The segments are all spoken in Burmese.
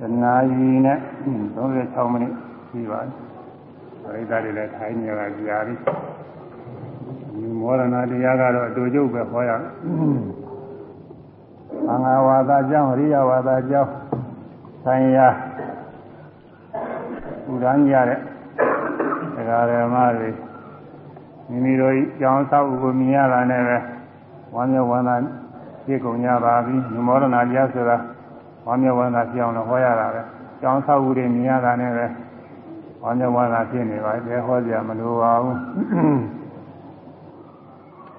တနာရီနဲ့36မိနစ်ရှိပါတယ်ပရိသတ်တွေလည်းထိုင်းနေကြကြာပြီဒီမောရဏတရားကတော့အတူကျုပ်ပဲဟောရသံဃာဝါဒကြောင့်ရိယဝါဒကြောင့်ဆိုင်ရာဥဒန်းကြတဲ့တရားဓမ္မတွေမိမိတို့ကြောင်းဆောက်ကိုမြင်ရတာနဲ့ပဲဝမ်းမြောက်ဝမ်းသာဖြစ်ကုန်ကြပါပြီ။မောရဏတရားဆိုတာ ဝမ်းမြောက်ဝမ်းသာဖြစ်အောင်လို့ဟောရတာပဲ။ကြောင်းဆောက်ကိုမြင်ရတာနဲ့ပဲဝမ်းမြောက်ဝမ်းသာဖြစ်နေပါလေ။ဟောကြမလိုပါဘူး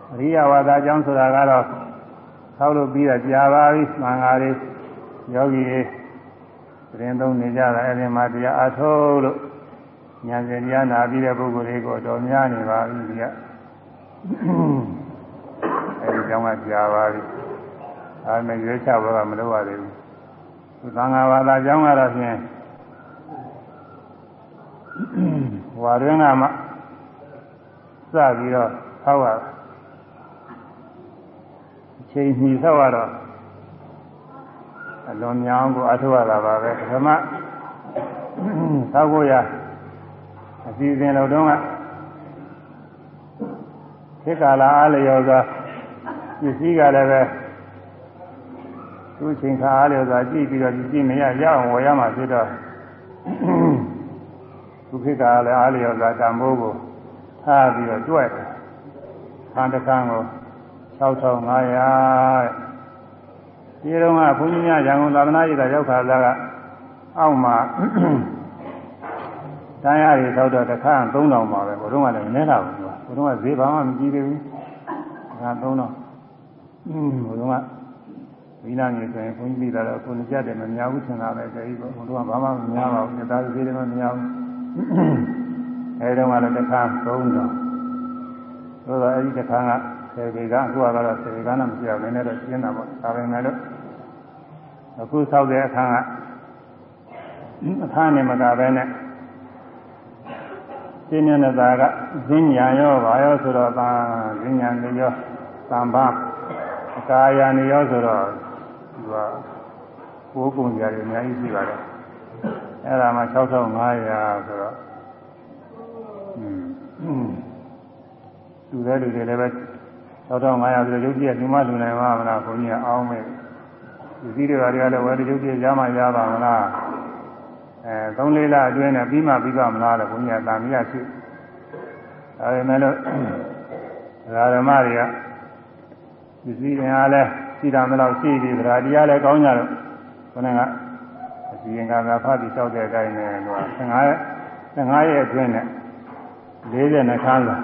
။အရိယဝါဒကြောင်းဆိုတာကတော့ဆောက်လို့ပြီးတော့ကြာပါပြီ။မင်္ဂလာတွေယောဂီတွေပြင်သုံးနေကြတာအဲဒီမှာတရားအထုတ်လို့ဉာဏ်စဉ်တရားနာပြီးတဲ့ပုဂ္ဂိုလ်တွေကိုတော်များနေပါပြီဒီကအဲဒီကြောင့်ကကြာပါပြီအဲမဲ့ရွေးချဘောကမလုပ်ရသေးဘူး သံဃာဝါဒကြောင့်ကတော့ဖြင့်ဝါရင်းကမှစပြီးတော့ဆောက်ရအချိန်မီဆောက်ရတော့အလွန်များအောင်ကိုအထောက်ရတာပါပဲပထမသောက်ဖို့ရအစီအစဉ်တော်တုန်းကခေတ်ကာလအားလျော်စွာပစ္စည်းကလည်းပဲ သူ့ချိန်ခါအားလျော်စွာကြည့်ပြီးတော့ကြည့်မရရအောင်ဝယ်ရမှာဖြစ်တော့သူခေတ်ကာလည်းအားလျော်စွာတံမိုးကိုထားပြီးတော့တွဲ့တယ်ခန်းတစ်ခန်းကို6500တဲ့ဒီတော့ကဘုန်းကြီးများရန်ကုန်သာသနာ့ရေးကရောက်ခါလာကအောက်မှာတန်းရည်သောက်တော့တစ်ခါ3000ပါပဲဘုရုံးကလည်းမနေတော့ဘူးဘုရုံးကဈေးဘာမှမကြည့်သေးဘူးဒါ3000อืมဘုရုံးက ဝိနာငယ်ဆိုရင်ဘုန်းကြီးပြီးတော့ကိုယ်ကြက်တယ်မများဘူးထင်တာပဲတည်းဘုရုံးကဘာမှမများပါဘူးဒါဈေးတွေမများဘူးအဲတုန်းကလည်းတစ်ခါ3000ဆိုတော့အဲဒီတစ်ခါကဆယ်ပေကအခုကတော့ဆယ်ပေကနဲ့မပြောင်းနေတော့ရှင်းတာပေါ့ဒါပေမဲ့လို့အခုဆောက်တဲ့အခါကအခါနဲ့မကပဲနဲ့ရှင်းနေတဲ့သားကဈဉ္ညာရောဘာရောဆိုတော့သာဈဉ္ညာနေရောသံဘာအကာယာနေရောဆိုတော့ သူကကိုးပုံကြရတယ်အများကြီးရှိပါတယ်အဲ့ဒါမှ6500ဆိုတော့อืมသူတဲ့လူတွေလည်းပဲ6500ဆိုရုပ်ကြည့်လူမလူနိုင်ပါမလားဘုန်းကြီးအောင်းမဲ့ဒီစည်းတွေကလည်းဝယ်ရုပ်ကြည့်ရမှရပါမလားအဲ3လေးလအတွင်းနဲ့ပြီးမှပြီးပါမလားလို့ဘုန်းကြီးကတာမရရှိဒါပေမဲ့လို့ဓမ္မတွေကဒီစည်းတွေကလည်း ရှိတာမလို့ရှိပြီးဗราတရားလည်းကောင်းကြတော့ခဏကအစီရင်ခံစာဖတ်ပြီးလျှောက်တဲ့အတိုင်းနဲ့တော့15 15ရက်အတွင်းနဲ့40ခန်းလာ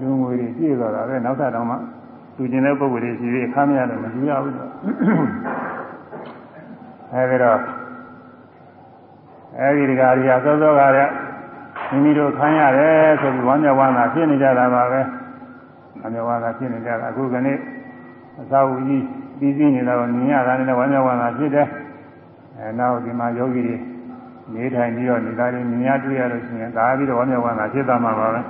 လူငွေတွေပြည့်သွားတာပဲနောက်ထပ်တော့မှသူကျင်တဲ့ပုံစံတွေရှိပြီးခမ်းမရတယ်မယူရဘူးအဲဒီတော့အဲဒီဒီကာရီယာစောစောကလည်းမိမိတို့ခံရတယ်ဆိုပြီးဝမ်းမြောက်ဝမ်းသာဖြစ်နေကြတာပါပဲဝမ်းမြောက်ဝမ်းသာဖြစ်နေကြတာအခုကနေ့ အသာဝကြီးပြီးပြီးနေတော့မြင်ရတာနဲ့ဝမ်းမြောက်ဝမ်းသာဖြစ်တယ်အဲနောက်ဒီမှာယောဂီတွေနေထိုင်ပြီးတော့နေတာတွေမြင်ရတွေ့ရလို့ရှိရင်ဒါပြီးတော့ဝမ်းမြောက်ဝမ်းသာဖြစ်သွားမှာပါပဲ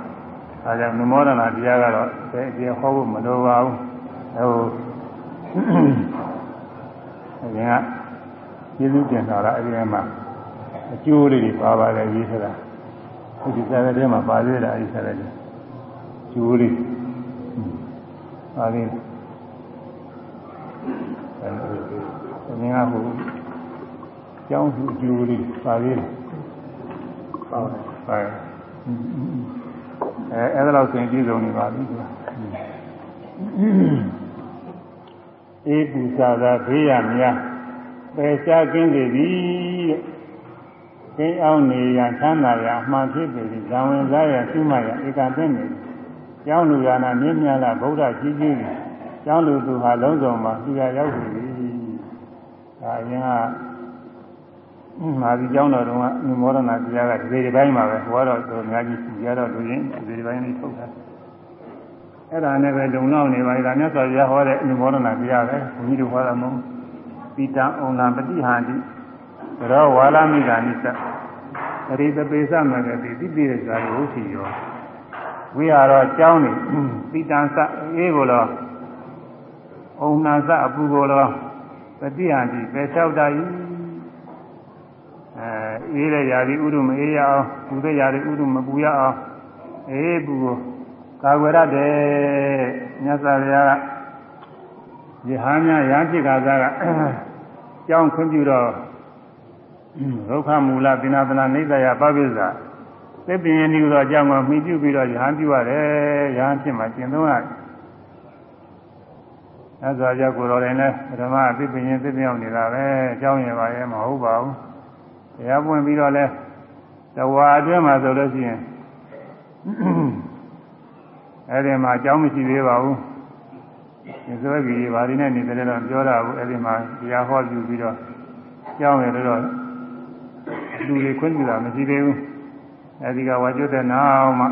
အဲကြောင့်နမောဒနာတရားကတော့အဲအကျေဟောဖို့မလိုပါဘူးဟိုအရင်ကကျေးဇူးတင်တာလားအဲဒီမှာအကျိုးလေးတွေပါပါတယ်ရေးထတာဒီစာရတဲ့မှာပါသေးတာအဲဒီစာရတဲ့ကျိုးလေးပါသေးတယ် အဲဒီကဟိုကျောင်းစုအကျိုးလေးပါသေးတယ်ပါပါတယ်အဲအဲ့ဒါတော့ဆိုရင်ပြည့်စုံနေပါပြီကွာအေးပူစာသာဘေးရများပယ်ရှားကင်းနေပြီတဲ့ကင်းအောင်နေရချမ်းသာရအမှန်ဖြစ်ပြီဇံဝင်စားရရှိမှရဧကသိနေပြီကျောင်းလူရနာမြင့်မြတ်လာဗုဒ္ဓကြီးကြီးပြီ ကျောင်းလူသူဟာလုံးစုံမှာသူရရောက်ပြီဒါအရင်ကမာဒီကျောင်းတော်တုန်းကမောရဏတရားကဒီဒီပိုင်းမှာပဲဟောတော့သူအများကြီးကြတော့လူချင်းဒီဒီပိုင်းလေးထုတ်တာအဲ့ဒါနဲ့ပဲလုံလောက်နေပါလေဒါမြတ်စွာဘုရားဟောတဲ့အနုမောဒနာတရားပဲဘုန်းကြီးတို့ဟောတာမဟုတ်ပိတံဩနာပฏิဟာတိရောဝါလာမိတာနိစ္စအရိတပေသမဂတိတိပိရဇာယဟုတ်စီရောဝိဟာရောကျောင်းနေပိတံစအေးကိုလော ဩနာစအပူကိုလောပฏิဟာတိပဲလျှောက်တာဤ အေးတဲ့ຢာဒီဥဒုမအေးရအောင်ပူတဲ့ຢာဒီဥဒုမပူရအောင်အေးပူကိုကာကွယ်ရတယ်မြတ်စွာဘုရားကယဟန်များရဟန်းဖြစ်ခါစားကကြောင်းခွင့်ပြုတော့ဒုက္ခမူလပိနာပနာနိစ္စယပပိစ္ဆာသစ်ပင်ရည်ဒီလိုအကြောင်းကိုမှီပြုပြီးတော့ယဟန်ပြုရတယ်ယဟန်ဖြစ်မှကျင့်သုံးရတယ် အဲဆိုကြကိုယ်တော်တိုင်လဲပထမသစ်ပင်ရည်သစ်ပြောင်းနေတာပဲအကြောင်းရပါရဲ့မဟုတ်ပါဘူးတရားပွင့်ပြီးတော့လဲတဝါအတွင်းမှာဆိုလို့ရှိရင်အဲ့ဒီမှာအကြောင်းမရှိသေးပါဘူးဒီဆိုကြီးဘာဒီနဲ့နေတယ်တော့ပြောတာဘူးအဲ့ဒီမှာတရားဟောပြုပြီးတော့ကြောင်းရတော့လူတွေခွင့်ပြုတာမရှိသေးဘူးအဲ့ဒီကဝါကျွတ်တဲ့နောက်မှ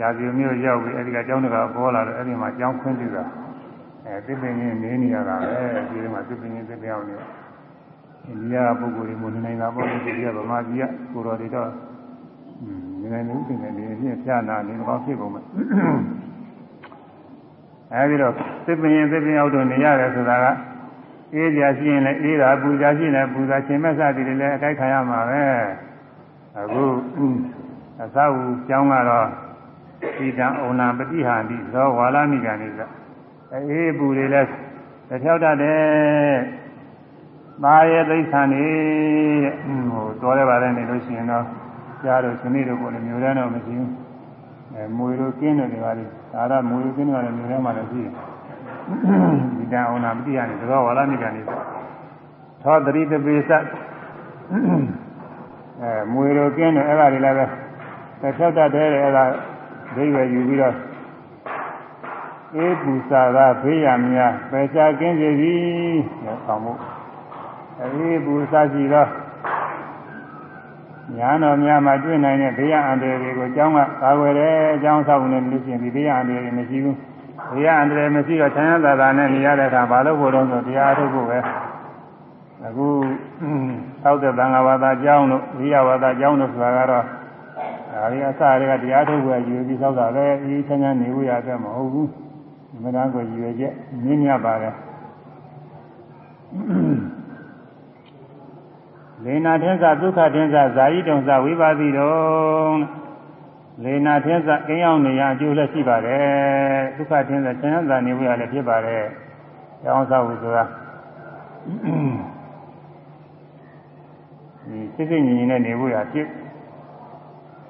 ရာဇီမျိုးရောက်ပြီးအဲ့ဒီကကျောင်းတကပေါ်လာတော့အဲ့ဒီမှာကျောင်းခွင့်ပြုတာ အဲသစ်ပင်ကြီးနေနေရတာပဲဒီမှာသစ်ပင်ကြီးသစ်ပြောင်းနေအိန္ဒိယပုဂ္ဂိုလ်တွေမနေနိုင်တာပေါ့ဒီကဗမာကြီးကကိုတော်တွေတော့နေနိုင်မှုတင်တယ်ဒီပြည့်ဖြာနာနေတော့ဖြစ်ကုန်မယ်အဲဒီတော့သစ်ပင်ရင်သစ်ပင်အောက်တော့နေရတယ်ဆိုတာကအေးကြရှိရင်လည်းအေးတာပူကြရှိရင်လည်းပူတာရှင်မဲ့စသည်တွေလည်းအကြိုက်ခံရမှာပဲအခုအသာဝကျောင်းကတော့ဤတံဩနာပฏิဟာတိသောဝါလာမိကန်နေစ အေးပူတွေလည်းတစ်ဖြောက်တတ်တယ်မာရဲ့သိဋ္ဌာန်နေတဲ့ဟိုတော်ရပါတယ်နေလို့ရှိရင်တော့ကြားတော့ခဏတို့ကိုလည်းမျိုးတန်းတော့မရှိဘူးအဲမွေတို့ကင်းတယ်တွေပါလေဒါတော့မွေတို့ကင်းတယ်ကလည်းမျိုးတန်းမှလည်းရှိတယ်ဒီတန်အောင်နာမတိရနေသဘောဝါလာမိကန်နေသောတတိတပိသအဲမွေတို့ကင်းတယ်အဲ့ဒါတွေလည်းပဲတစ်ဖြောက်တတ်တယ်အဲ့ဒါဒိဗေယူပြီးတော့ အေးပူစာသာဖေးရမြာပယ်ချကင်းစေသည်ဆောင်းမှုအေးပူစာစီတော့ညာတော်များမှာတွေ့နိုင်တဲ့ဘေးရအန္တရာယ်တွေကိုအကြောင်းကကာကွယ်တယ်အကြောင်းဆောက်နေလို့ရှိရင်ဒီဘေးရအန္တရာယ်တွေမရှိဘူးဘေးရအန္တရာယ်မရှိတော့ချမ်းသာသာနဲ့နေရတဲ့အခါဘာလို့ဖို့တော့ဆိုတရားထုတ်ဖို့ပဲအခုသောက်တဲ့သံဃာဝါဒအကြောင်းတို့ဝိယဝါဒအကြောင်းတို့ဆိုတာကတော့ဒါရီအစတွေကတရားထုတ်ဖို့ယူပြီးသောက်တာပဲအေးချမ်းချမ်းနေဖို့ရတဲ့မဟုတ်ဘူး ဒီမှာကိုရွယ်ချက်မြင့်မြတ်ပါတယ်လေနာထင်းစဒုက္ခထင်းစဇာယိတုံစဝိပါတိတုံလေနာထင်းစကင်းအောင်နေရအကျိုးလည်းရှိပါတယ်ဒုက္ခထင်းစချမ်းသာနေဖို့ရလည်းဖြစ်ပါတယ်ကျောင်းဆောက်ဖို့ဆိုတာဒီစိတ်စိတ်ငြိမ်ငြိမ်နဲ့နေဖို့ရဖြစ်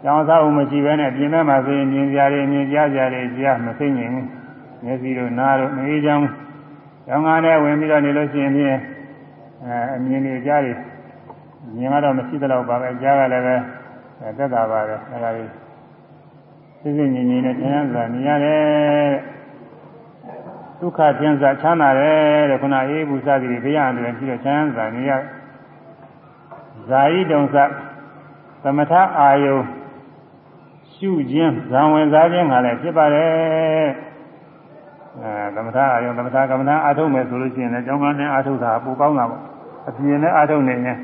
ကျောင်းဆောက်ဖို့မရှိဘဲနဲ့ပြင်မဲ့မှာဆိုရင်မြင်ကြရတယ်မြင်ကြကြရတယ်ကြားမသိငြိမ်ဘူး မျက်စိတို့နားတို့မအေးချမ်းကျောင်းကားနဲ့ဝင်ပြီးတော့နေလို့ရှိရင်ဖြင့်အဲအမြင်တွေကြားတွေမြင်တော့မရှိသလောက်ပါပဲကြားကလည်းပဲသက်သာပါတယ်အဲဒါလေးစစ်စစ်ငြိမ်ငြိမ်နဲ့ထင်ရတာမြင်ရတယ်ဒုက္ခသင်္စာချမ်းသာတယ်တဲ့ခုနအေးဘူးစသည်တွေဘေးရန်တွေပြီးတော့ချမ်းသာနေရဇာယိတုံစသမထအာယုရှုခြင်းဇံဝင်စားခြင်းကလည်းဖြစ်ပါတယ် အဲသမထအာယုသမထကမ္မဋ္ဌာန်းအာထုတ်မယ်ဆိုလို့ရှိရင်လည်းကျောင်းကန်းနဲ့အာထုတ်တာပိုကောင်းတာပေါ့အပြင်နဲ့အာထုတ်နေရင်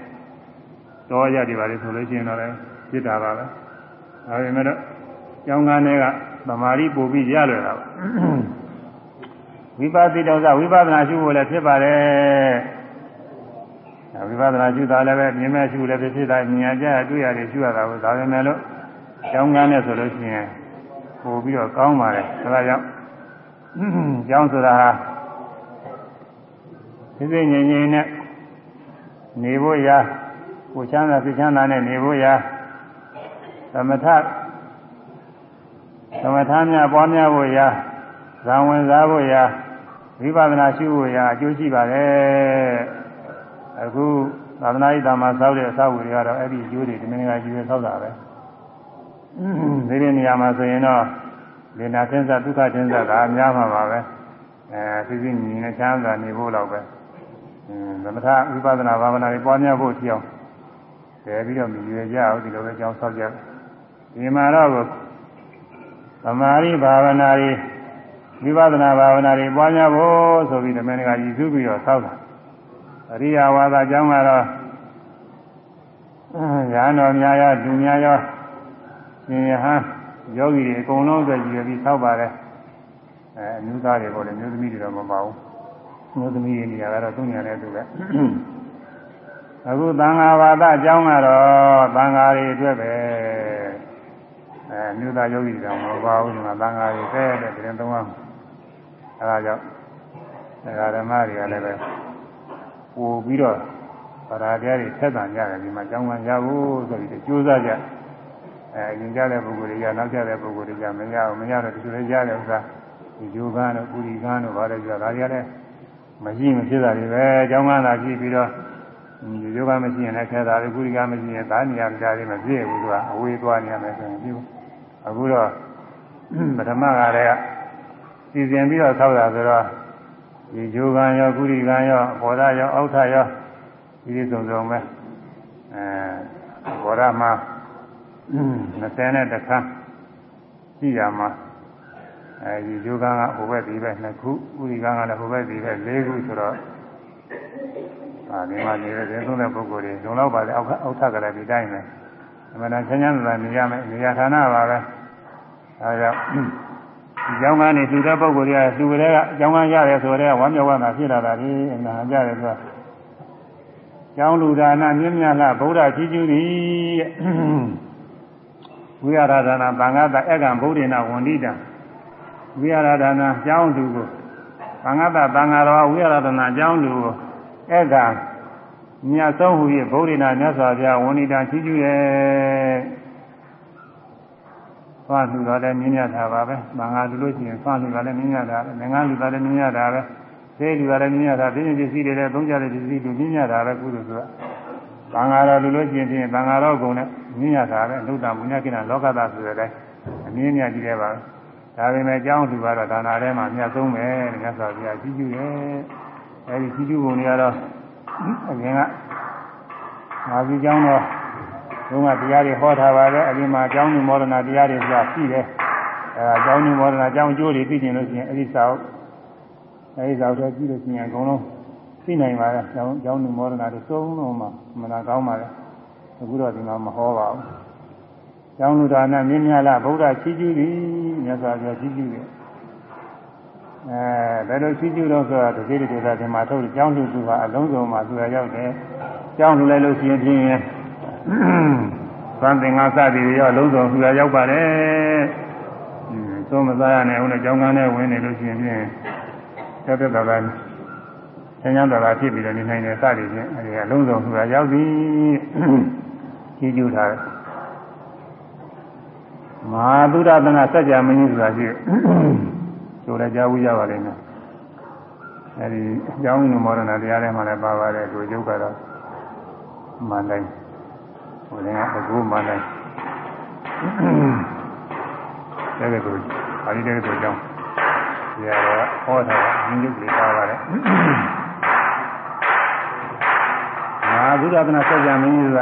တော့ရကြပါလေဆိုလို့ရှိရင်တော့လည်းဖြစ်တာပါပဲဒါပေမဲ့တော့ကျောင်းကန်းတွေကသမာဓိပို့ပြီးရလွယ်တာပါဝိပဿနာတော့ဝိပဿနာရှုဖို့လည်းဖြစ်ပါတယ်ဝိပဿနာရှုတာလည်းပဲမြင်မဲ့ရှုလည်းဖြစ်တာဉာဏ်ကြရတွေ့ရတယ်ရှုရတာကိုဒါပေမဲ့လို့ကျောင်းကန်းနဲ့ဆိုလို့ရှိရင်ပို့ပြီးတော့ကောင်းပါတယ်ဒါကြောင့် ကျောင်းဆိုတာဟာသိသိငြိမ်ငြိမ်နဲ့နေဖို့ရာကိုချမ်းသာသိချမ်းသာနဲ့နေဖို့ရာသမထသမထများပွားများဖို့ရာဇံဝင်စားဖို့ရာဝိပဿနာရှုဖို့ရာအကျိုးရှိပါတယ်အခုသာသနာ့ဤတာမှာစောက်တဲ့အဆောက်အဦတွေကတော့အဲ့ဒီအကျိုးတွေဒီမင်းကကြီးပဲစောက်တာပဲဒီဒီနေရာမှာဆိုရင်တော့ လေနာသင်္ဆဒုက္ခသင်္ဆကအများမှာပါပဲအဲသိသိမြင်နဲ့ချမ်းသာနေဖို့တော့ပဲသမထဝိပဿနာဘာဝနာတွေပွားများဖို့ထီအောင်တည်ပြီးတော့မြည်ရကြအောင်ဒီလိုပဲကြောင်းဆောက်ကြဒီမှာတော့သမာဓိဘာဝနာတွေဝိပဿနာဘာဝနာတွေပွားများဖို့ဆိုပြီးဓမ္မကရည်စူးပြီးတော့ဆောက်တာအရိယာဝါဒအကြောင်းကတော့ညာတော်များရောဒုများရောရှင်ယဟန် ယောဂီတွေအကုန်လုံးအတွက်ကြည့်ပြီးဆောက်ပါတယ်အဲအမျိုးသားတွေပေါ့လေမျိုးသမီးတွေတော့မပါဘူးမျိုးသမီးတွေနေရာကတော့သူ့ညာနဲ့သူပဲသအခုသံဃာဘာသာအကြောင်းကတော့သံဃာတွေအတွက်ပဲအဲမြို့သားယောဂီတောင်မဟုတ်ပါဘူးဒီမှာသံဃာတွေတဲ့တဲ့တရင်သုံးအောင်အဲဒါကြောင့်ဒကာဓမ္မတွေကလည်းပဲပို့ပြီးတော့ဗရာတရားတွေထက်သန်ကြတယ်ဒီမှာကျောင်းကရဖို့ဆိုပြီးကြိုးစားကြ အဲရင်ကြတဲ့ပုဂ္ဂိုလ်တွေကနောက်ကြတဲ့ပုဂ္ဂိုလ်တွေကမရဘူးမရတော့ဒီလိုလည်းရတယ်ဥစ္စာဒီယောဂန်းတို့ပုရိကန်းတို့ဘာလဲကြတာဒါတွေကလည်းမရှိမဖြစ်တာတွေပဲကျောင်းကလာကြည့်ပြီးတော့ဒီယောဂမရှိရင်လည်းခဲတာလေပုရိကမရှိရင်ဒါနေရာကြားလေးမပြည့်ဘူးသူကအဝေးသွားနေရမယ်ဆိုရင်ပြီးအခုတော့ပထမကတည်းကစီစဉ်ပြီးတော့ဆောက်တာဆိုတော့ဒီယောဂန်းရောပုရိကန်းရောဘောဓရောအောက်ထရောဒီလိုစုံစုံပဲအဲဘောဓမှာ 20နဲ့တခါရှိရမှာအဲဒီယောဂကဟိုဘက်ဒီဘက်နှစ်ခုဥရိကကလည်းဟိုဘက်ဒီဘက်၄ခုဆိုတော့အဲဒီမှာနေတဲ့ဇင်းသုံးတဲ့ပုဂ္ဂိုလ်တွေလုံလောက်ပါလေအောက်အောက်ထကလည်းဒီတိုင်းပဲအမှန်တန်ချမ်းချမ်းသာနေရမယ်နေရာဌာနပါပဲအဲဒါကြောင့်ဒီကျောင်းကနေသူတဲ့ပုဂ္ဂိုလ်တွေကသူတွေကအကျောင်းကရတယ်ဆိုတော့ဝမ်းမြောက်ဝမ်းသာဖြစ်လာတာဒီအနာကြတယ်ဆိုတော့ကျောင်းလူဒါနမြင့်မြတ်လားဗုဒ္ဓကြီးကျူးသည် ဝိရဒဒါနာသံဃာတအက္ကံဗုဒ္ဓေနဝန္တိတံဝိရဒဒါနာကျောင်းသူကိုသံဃာတသံဃာတော်ဝိရဒဒါနာကျောင်းသူကိုအက္ကံမြတ်ဆုံးဟူ၍ဗုဒ္ဓေနမြတ်စွာဘုရားဝန္တိတံကြီးကျူးရဲ့သွားလူတော်လည်းမြင့်မြတ်တာပါပဲ။မင်္ဂလာလူလို့ရှိရင်သွားလူတော်လည်းမြင့်မြတ်တာပဲ။ငင်္ဂလူတော်လည်းမြင့်မြတ်တာပဲ။သေးလူတော်လည်းမြင့်မြတ်တာ။ပြင်းပြပစ္စည်းတွေလည်းသုံးကြတဲ့ပစ္စည်းလူမြင့်မြတ်တာပဲကုသိုလ်ဆိုတာ။သံဃာတော်လူလို့ရှိရင်ဖြင့်သံဃာတော်ကုံနဲ့ မြင်ရတာပဲဒုတာမုညကိဏလောကတာဆိုတဲ့အတိုင်းအမြင်မြတ်ကြည့်ရပါဒါပေမဲ့အကြောင်းလူကတော့ဒါနာထဲမှာအမြတ်ဆုံးပဲမြတ်စွာဘုရားကြီးကျူးတယ်အဲဒီကြီးကျူးပုံတွေကတော့အရင်ကငါးကြီးကျောင်းတော့ဘုရားတရားတွေဟောထားပါတယ်အရင်မှာအကြောင်းလူမောဒနာတရားတွေဆိုတာရှိတယ်အဲအကြောင်းလူမောဒနာအကြောင်းအကျိုးတွေသိကျင်လို့ရှိရင်အဲဒီစာအုပ်အဲဒီစာအုပ်တွေကြည့်လို့ရှိရင်အကုန်လုံးသိနိုင်ပါရဲ့အကြောင်းအကြောင်းလူမောဒနာတွေသုံးလုံးမှာမနာကောင်းပါရဲ့ အခုတော့ဒီမှာမဟောပါဘူးအကြောင်းလူဒါနမြင့်မြတ်လားဗုဒ္ဓချီးကျူးသည်မြတ်စွာဘုရားချီးကျူးတယ်အဲဘယ်လိုချီးကျူးတော့ဆိုတာတတိယဒေသဒီမှာထုတ်အကြောင်းလူသူကအလုံးစုံမှာသူရရောက်တယ်အကြောင်းလူလိုက်လို့ရှိရင်ဖြင့်သံသင်္ဃာစသည်တွေရောလုံးစုံသူရရောက်ပါတယ်။သုံးမစားရနဲ့ဦးနဲ့ကြောင်းကန်းနဲ့ဝင်နေလို့ရှိရင်ဖြင့်သက်သက်သာသာဆင်းရဲသာသာဖြစ်ပြီးတော့နေနိုင်တယ်စသည်ဖြင့်အဲဒီကလုံးစုံသူရရောက်ပြီ။ ကြီးကျူးထားတယ်။မဟာသုဒ္ဓသနာစัจ जा မင်းကြီးဆိုတာရှိတယ်။ဆိုလည်းကြားဝူရပါလိမ့်မယ်။အဲဒီအကြောင်းနုမောဒနာတရားထဲမှာလည်းပါပါတယ်သူရုပ်ကတော့မှန်တိုင်းဟိုလည်းအခုမှလည်းတဲ့တဲ့ကိုအာဒီတဲ့ကိုကြောင်းဒီရတော့ဟောတာမြင်းရုပ်လေးပါပါတယ် သုဒသနာဆက်ကြမင်းကြီးက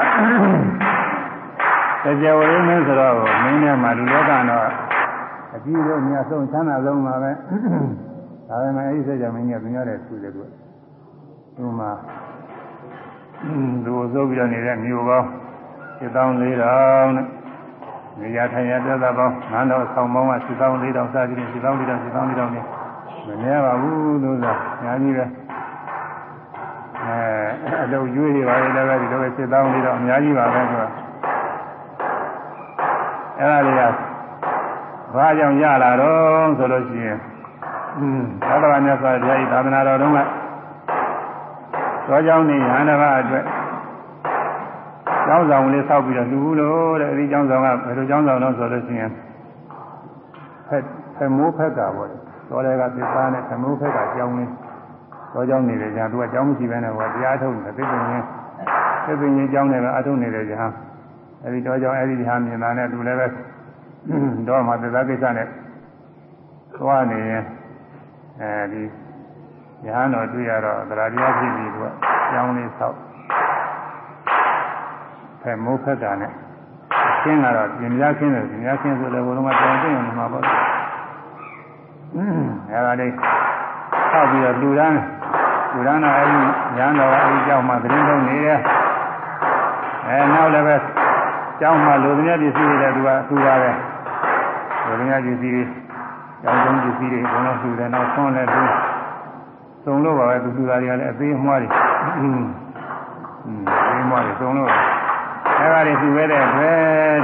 တကြဝရင်းမင်းဆိုတော့မင်းနဲ့မှလူလောကတော့အကြည့်တော့မြတ်ဆုံးချမ်းသာဆုံးပါပဲဒါပေမဲ့အဲဒီဆက်ကြမင်းကြီးကသူများတဲ့သူတွေကသူမှသူဆိုပြီးတော့နေတဲ့မြို့ပေါင်း1400နဲ့နေရာထိုင်ရာတက်တာပေါင်းငန်းတော်ဆောင်ပေါင်းက1400စသဖြင့်1400 1400 1400နဲ့မမြဲပါဘူးလို့ဆိုတာညာကြီးပဲ အလုပ်ရွေးရပါလေလည်းပဲဒီလိုပဲ7400အများကြီးပါပဲဆိုတာအဲ့ဒါတွေကဘာကြောင့်ရလာတော့ဆိုလို့ရှိရင်อืมသာသနာ့မြတ်စွာဘုရားဤသာသနာတော်တုန်းကသောကြောင့်နေဟန္တာအတွက်ကျောင်းဆောင်လေးဆောက်ပြီးတော့လူဘူးလို့တဲ့အဲဒီကျောင်းဆောင်ကဘယ်လိုကျောင်းဆောင်လဲဆိုလို့ရှိရင်ဖက်ဖက်မိုးဖက်ကပေါ့တော်တယ်ကသစ္စာနဲ့ဖက်မိုးဖက်ကကျောင်းလေး တော်ကျောင်းနေတယ်ကြာသူကကျောင်းမရှိဘဲနဲ့ဟောတရားထုတ်နေသိပင်ရင်သိပင်ရင်ကျောင်းနဲ့ပဲအထုတ်နေတယ်ကြာအဲဒီတော်ကျောင်းအဲဒီဟာမြင်တာနဲ့သူလည်းပဲတော့မှသစ္စာကိစ္စနဲ့သွားနေရင်အဲဒီရဟန်းတော်တွေ့ရတော့သရတရားဖြစ်ပြီးသူကကျောင်းလေးဆောက်ဖက်မိုးဖက်ကနဲ့ရှင်းကတော့ပြင်ပြခင်းတယ်ပြင်ပြခင်းဆိုလည်းဘုလုံးကတောင်းသိနေမှာပေါ့อืมအဲဒါလေးဆောက်ပြီးတော့လူရန် ကုရဏအဲဒီညာတော်အဲဒီကြောင့်မှသတင်းထုတ်နေတယ်အဲနောက်လည်းပဲကြောင်းမှလူသမ ्या ပစ္စည်းတွေလည်းသူကသူပါပဲလူသမ ्या ပစ္စည်းတွေကြောင်းကျုံးပစ္စည်းတွေအကုန်လုံးသူတယ်နောက်ဆွန်းလည်းသူစုံလို့ပါပဲသူသူသားတွေကလည်းအသေးအမွှားတွေအင်းအသေးအမွှားတွေစုံလို့အဲဒါတွေသူပဲတဲ့အတွက်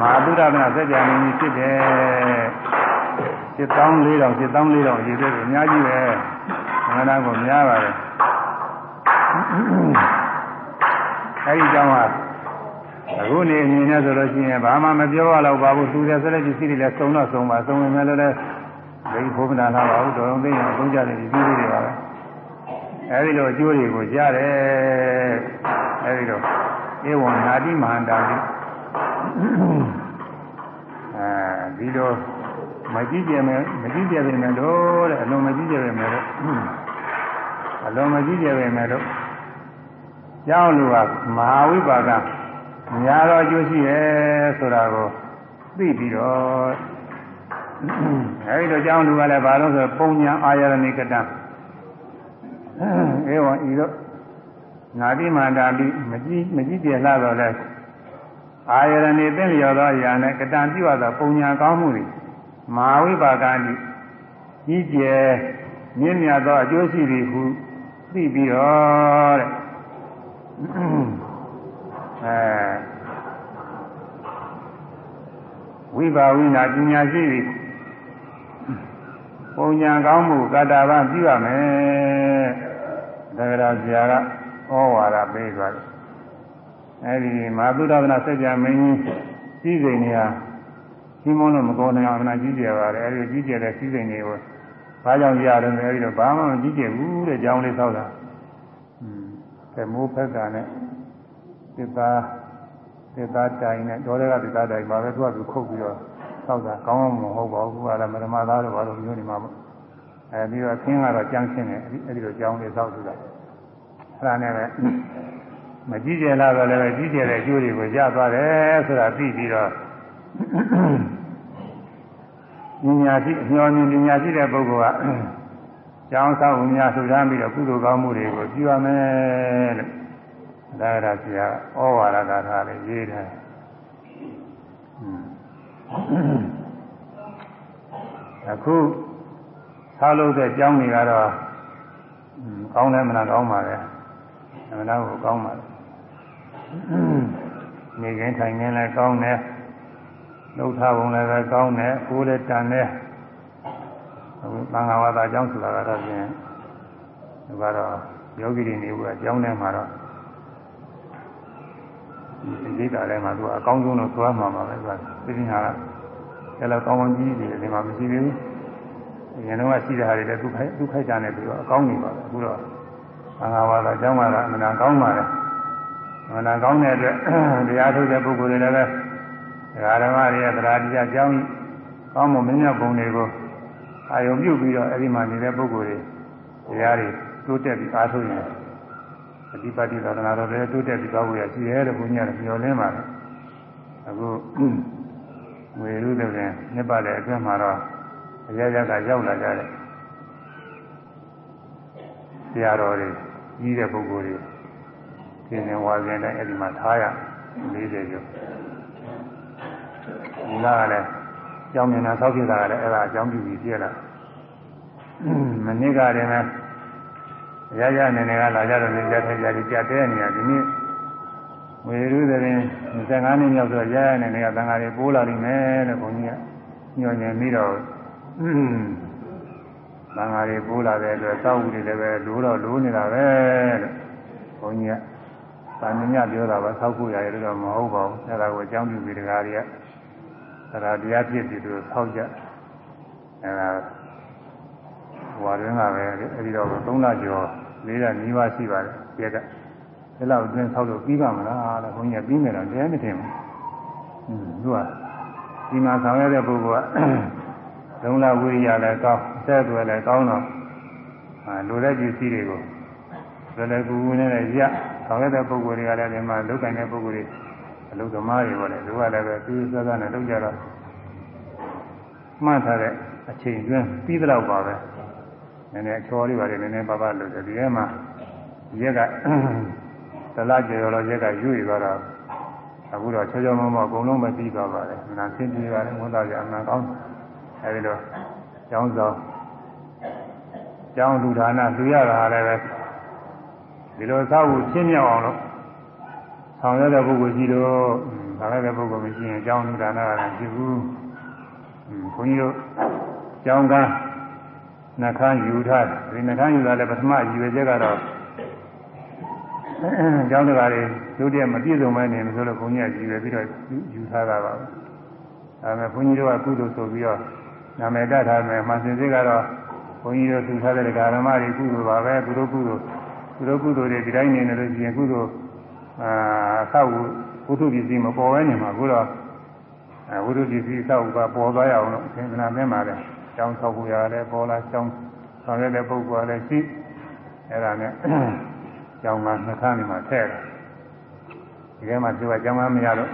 မဟာသုဒ္ဓနာစัจ जा နေကြီးဖြစ်တယ်74000 74000ရေတဲ့အများကြီးပဲ ငါးနာကိုများပါတယ်အဲဒီကြောင့်ကအခုနေအမြင်နဲ့ဆိုလို့ရှိရင်ဘာမှမပြောရတော့ပါဘူးသူတဲ့ဆက်လက်ပစ္စည်းတွေလည်းစုံတော့စုံပါစုံဝင်မယ်လည်းလည်းဒိဋ္ဌိဘုဗ္ဗနာလာပါဘူးတော်တော်သိရင်အသုံးကြတဲ့ပစ္စည်းတွေပါပဲအဲဒီလိုအကျိုးတွေကိုကြားတယ်အဲဒီလိုဧဝံနာတိမဟာန္တာတိအဲဒီလိုမကြည့်ကြမယ်မကြည့်ကြပဲမယ်လို့တဲ့အလုံးမကြည့်ကြပဲမယ်လို့ အလုံးမကြည့်ကြပဲမယ်လို့ကျောင်းလူကမဟာဝိပါကများတော့အကျိုးရှိရဲ့ဆိုတာကိုသိပြီးတော့အဲဒီတော့ကျောင်းလူကလည်းဘာလို့ဆိုပုံညာအာရဏိကတံအဲဝံဤတော့ငါတိမန္တာတိမကြည့်မကြည့်ပြလှတော့လဲအာရဏိသင်လျော်သောအရာနဲ့ကတံပြုရသောပုံညာကောင်းမှုတွေမဟာဝိပါကတိကြီးကျယ်မြင့်မြတ်သောအကျိုးရှိသည်ဟု သိပြီးတော့တဲ့အဲဝိပါဝိနာပညာရှိသည်ပုံညာကောင်းမှုကတ္တဗပြုရမယ်ဒါကြတော့ဆရာကဩဝါဒပေးသွားတယ်အဲဒီမာသုဒ္ဓနာစัจ जा မင်းကြီးကြီးစိန်နေဟာကြီးမုန်းလို့မကောနိုင်အောင်နာကြီးကျယ်ပါတယ်အဲဒီကြီးကျယ်တဲ့ကြီးစိန်တွေကို ဘာကြောင့်ကြရတယ်လဲအဲဒီတော့ဘာမှမကြီးကျယ်ဘူးတဲ့ကြောင်းလေးသောက်တာอืมအဲမိုးဖက်ကနဲ့သစ္စာသစ္စာတိုင်နဲ့ဒေါ်တွေကသစ္စာတိုင်ပါပဲသူကသူခုတ်ပြီးတော့သောက်တာကောင်းအောင်မဟုတ်ပါဘူးကလည်းမဓမ္မသားတို့ဘာလို့မျိုးနေမှာမဟုတ်အဲပြီးတော့ခင်းကတော့ကြမ်းရှင်းတယ်အဲဒီလိုကြောင်းလေးသောက်သူတာအဲ့ဒါနဲ့ပဲမကြည့်ကြလားတော့လည်းပဲကြည့်ကြတဲ့အကျိုးတွေကိုရသွားတယ်ဆိုတာသိပြီးတော့ ပညာရှိအမျော်မြင်ပညာရှိတဲ့ပုဂ္ဂိုလ်ကကျောင်းဆောင်များဆူထားပြီးတော့ကုသိုလ်ကောင်းမှုတွေကိုပြုရမယ်လို့ဒါရဆရာဩဝါဒကထာလေးရေးတယ်အခုဆောက်လုပ်တဲ့ကျောင်းတွေကတော့ကောင်းတယ်မလားကောင်းပါလေအမှန်တော့ကောင်းပါလေနေကင်းထိုင်နေလဲကောင်းတယ် လှုပ်ထားပုံလည်းပဲကောင်းတယ်ကိုယ်လည်းတန်တယ်သံဃာဝါဒအကြောင်းဆိုတာကတော့ဖြင့်ဒီကတော့ယောဂီတွေနေဘူးအကြောင်းထဲမှာတော့ဒီဒိဋ္ဌာထဲမှာသူကအကောင်းဆုံးလို့ဆိုရမှာပါပဲသူကသိသိဟာကျတော့ကောင်းကောင်းကြီးတွေဒီမှာမရှိသေးဘူး။ငယ်တော့ရှိတဲ့ဟာတွေလည်းသူခိုက်သူခိုက်ကြတယ်ပြီးတော့အကောင်းနေပါပဲအခုတော့သံဃာဝါဒအကြောင်းကတော့အမှန်ကောင်းပါလေ။အမှန်ကောင်းတဲ့အတွက်တရားထုတ်တဲ့ပုဂ္ဂိုလ်တွေလည်းပဲ ဒကာဓမ္မတွေရဲ့တရားတရားအကြောင်းကောင်းမွန်မြတ်ပုံတွေကိုအာယုံပြုပြီးတော့အဲ့ဒီမှာနေတဲ့ပုဂ္ဂိုလ်တွေတရားတွေတိုးတက်ပြီးအားထုတ်ရင်အဓိပတိသာသနာတော်တွေတိုးတက်ပြီးသွားဖို့ရရှိတယ်လို့ဘုန်းကြီးကမျှော်လင့်ပါတယ်အခုငွေရုတဲ့ပြင်နှစ်ပတ်လည်းအတွင်းမှာတော့အရရကရောက်လာကြတယ်ဆရာတော်တွေကြီးတဲ့ပုဂ္ဂိုလ်တွေသင်္င်ဝါစဉ်တိုင်းအဲ့ဒီမှာထားရ40ကျော် ဒီလားကလည်းကြောင်းမြင်တာဆောက်ဖြစ်တာကလည်းအဲ့ဒါအကြောင်းပြုပြီးပြည့်လာမနစ်ကတည်းကရရနေနေကလာကြတော့နေကြထိုင်ကြပြီးကြတဲ့နေရဒီနေ့ဝေရုသရင်25နှစ်မြောက်ဆိုရရနေနေကသံဃာတွေပိုးလာလိမ့်မယ်လို့ဘုန်းကြီးကညွှန်ညင်ပြီးတော့သံဃာတွေပိုးလာတဲ့အတွက်သောက်ဦးတွေလည်းပဲလိုတော့လိုနေတာပဲလို့ဘုန်းကြီးကဗာမညပြောတာပါသောက်ခုရတယ်တော့မဟုတ်ပါဘူးအဲ့ဒါကိုအကြောင်းပြုပြီးတကားတွေက အဲ့ဒါတရားဖြစ်ပြီးသူဆောက်ကြအဲ့ဒါဟွာရင်းကပဲအဲ့ဒီတော့3လကျော်လေးရနီးပါးရှိပါတယ်ပြက်ကအဲ့လောက်အတွင်းဆောက်လို့ပြီးပါမလားလို့ဘုန်းကြီးကပြီးမယ်တော့တရားမထင်ဘူးอืมသူကဒီမှာဆောင်ရတဲ့ပုဂ္ဂိုလ်ကလုံလဝိရိယလည်းကောင်းအသက်အသွယ်လည်းကောင်းတော့အာလိုတဲ့ပစ္စည်းတွေကိုလည်းလည်းကူကူနဲ့လည်းရဆောင်ရတဲ့ပုဂ္ဂိုလ်တွေကလည်းဒီမှာလုတ်ကင်တဲ့ပုဂ္ဂိုလ်တွေ အလုသမားတွေပေါ့လေသူကလည်းပဲသူစကားနဲ့လုပ်ကြတော့မှတ်ထားတဲ့အချိန်ကျွန်းပြီးတော့ပါပဲနည်းနည်းအချော်လေးပါလေနည်းနည်းပါပါလို့ဒီထဲမှာရက်ကတလားကျေရောရက်ကရွေ့သွားတော့အခုတော့ချောချောမောမောအကုန်လုံးပဲပြီးသွားပါတယ်နာဆင်းပြေပါတယ်ဝန်သားကြအမှန်ကောင်းအဲဒီတော့ကျောင်းဆောင်ကျောင်းလူဌာနလူရတာလည်းပဲဒီလိုသောက်ဖို့ရှင်းမြောက်အောင်လို့ ဆောင်ရတဲ့ပုဂ္ဂိုလ်ရှိတော့ဆောင်ရတဲ့ပုဂ္ဂိုလ်မရှိရင်အကြောင်းလူဒါနကလည်းဖြစ်ဘူးဘုန်းကြီးတို့ကျောင်းသားနှခမ်းယူထားဒီနှခမ်းယူတာလည်းပထမယူရချက်ကတော့ကျောင်းသားတွေဒုတိယမပြည့်စုံမဲနေလို့ဆိုတော့ဘုန်းကြီးကယူရပြီးတော့ယူထားတာပါအဲဒါဘုန်းကြီးတို့ကကုသိုလ်ဆိုပြီးတော့နာမည်တတ်ထားမယ်မှန်စင်စစ်ကတော့ဘုန်းကြီးတို့သူထားတဲ့ဓမ္မတွေကုသိုလ်ပါပဲသူတို့ကုသိုလ်သူတို့ကုသိုလ်တွေဒီတိုင်းနေလို့ရှိရင်ကုသိုလ် အာဆောက်ဝုထုပစ္စည်းမပေါ်ဘဲနေမှာခုတော့အဲဝုထုပစ္စည်းဆောက်ကပေါ်သွားရအောင်လို့သင်္ကနာသင်ပါတယ်ကျောင်းဆောက်ဖို့ရတယ်ပေါ်လာကျောင်းဆောင်ရတဲ့ပုဂ္ဂိုလ်လည်းရှိအဲ့ဒါနဲ့ကျောင်းကနှခမ်းနေမှာထည့်တယ်ဒီထဲမှာသူကကျောင်းကမရတော့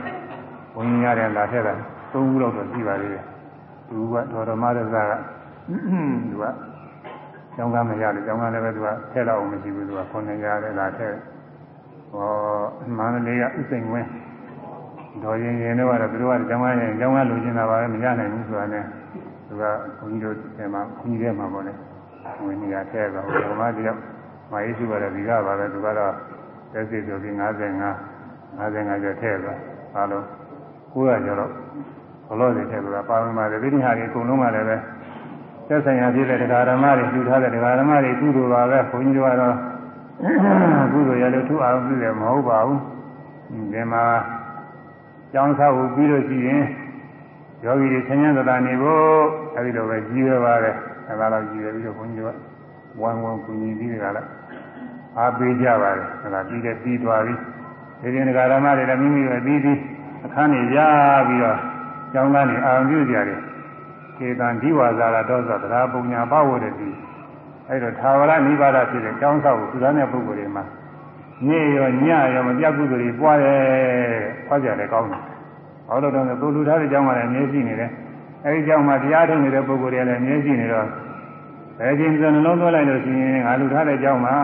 ဘုန်းကြီးရတယ်လာထည့်တာသုံးခုလောက်တော့ရှိပါသေးတယ်သူကတော်တော်မရဇာကသူကကျောင်းကမရတယ်ကျောင်းကလည်းပဲသူကထည့်တော့အောင်မရှိဘူးသူကခွန်နေရတယ်လာထည့် ဟောမန္တလေးကဥစိန်ဝင်းတော်ရင်ရင်တော့ကတော့သူတို့ကကျောင်းကရင်ကျောင်းကလိုချင်တာပါပဲမရနိုင်ဘူးဆိုတာနဲ့သူကဘုန်းကြီးတို့ထဲမှာဘုန်းကြီးထဲမှာပေါ့လေဝင်နေရထည့်တော့ဘုရားတယောက်မာယေစုကတော့ဒီကပါပဲသူကတော့သက်စီဆိုပြီး55 55ကျော်ထည့်သွားအားလုံး900ကျော်တော့ဘလို့တွေထည့်လို့ပါဝင်ပါတယ်ဒီနေ့ဟာဒီအကုန်လုံးကလည်းပဲသက်ဆိုင်ရာဖြစ်တဲ့တရားဓမ္မတွေပြုထားတဲ့တရားဓမ္မတွေကုသိုလ်ပါပဲဘုန်းကြီးတို့ကတော့ ကုသိုလ်ရလို့ထူအောင်ပြုတယ်မဟုတ်ပါဘူးဒီမှာကျောင်းဆောက်ဖို့ပြီးလို့ရှိရင်ယောဂီတွေဆင်းရဲသတာနေဖို့အဲဒီလိုပဲကြီးရပါတယ်အဲဒါတော့ကြီးရပြီးတော့ဘုန်းကြီးကဝမ်းဝမ်းကူညီပြီးကြလားအားပေးကြပါတယ်အဲဒါပြီးတဲ့ပြီးသွားပြီဒီရင်ဒကာရမတွေလည်းမိမိပဲပြီးပြီးအခန်းနေရပြီးတော့ကျောင်းသားတွေအာရုံပြုကြတယ်ကေတံဒီဝါဇာရတော့ဆိုတရားပုံညာပဝရတိ အဲဒါသာဝရနိဗ္ဗာန်ဖြစ်တဲ့ကျောင်းဆောက်ကိုသူသားတဲ့ပုဂ္ဂိုလ်တွေမှာညရောညရောမပြတ်ကုသိုလ်တွေပွားတယ်ဖွားကြတယ်ကောင်းတယ်ဟောလို့တော့သူလူထားတဲ့ကျောင်းမှာလည်းအမြဲရှိနေတယ်အဲဒီကျောင်းမှာတရားထုတ်နေတဲ့ပုဂ္ဂိုလ်တွေလည်းအမြဲရှိနေတော့ဘယ်ချိန်စနှလုံးသွင်းလိုက်လို့ရှိရင်ငါလူထားတဲ့ကျောင်းမှာ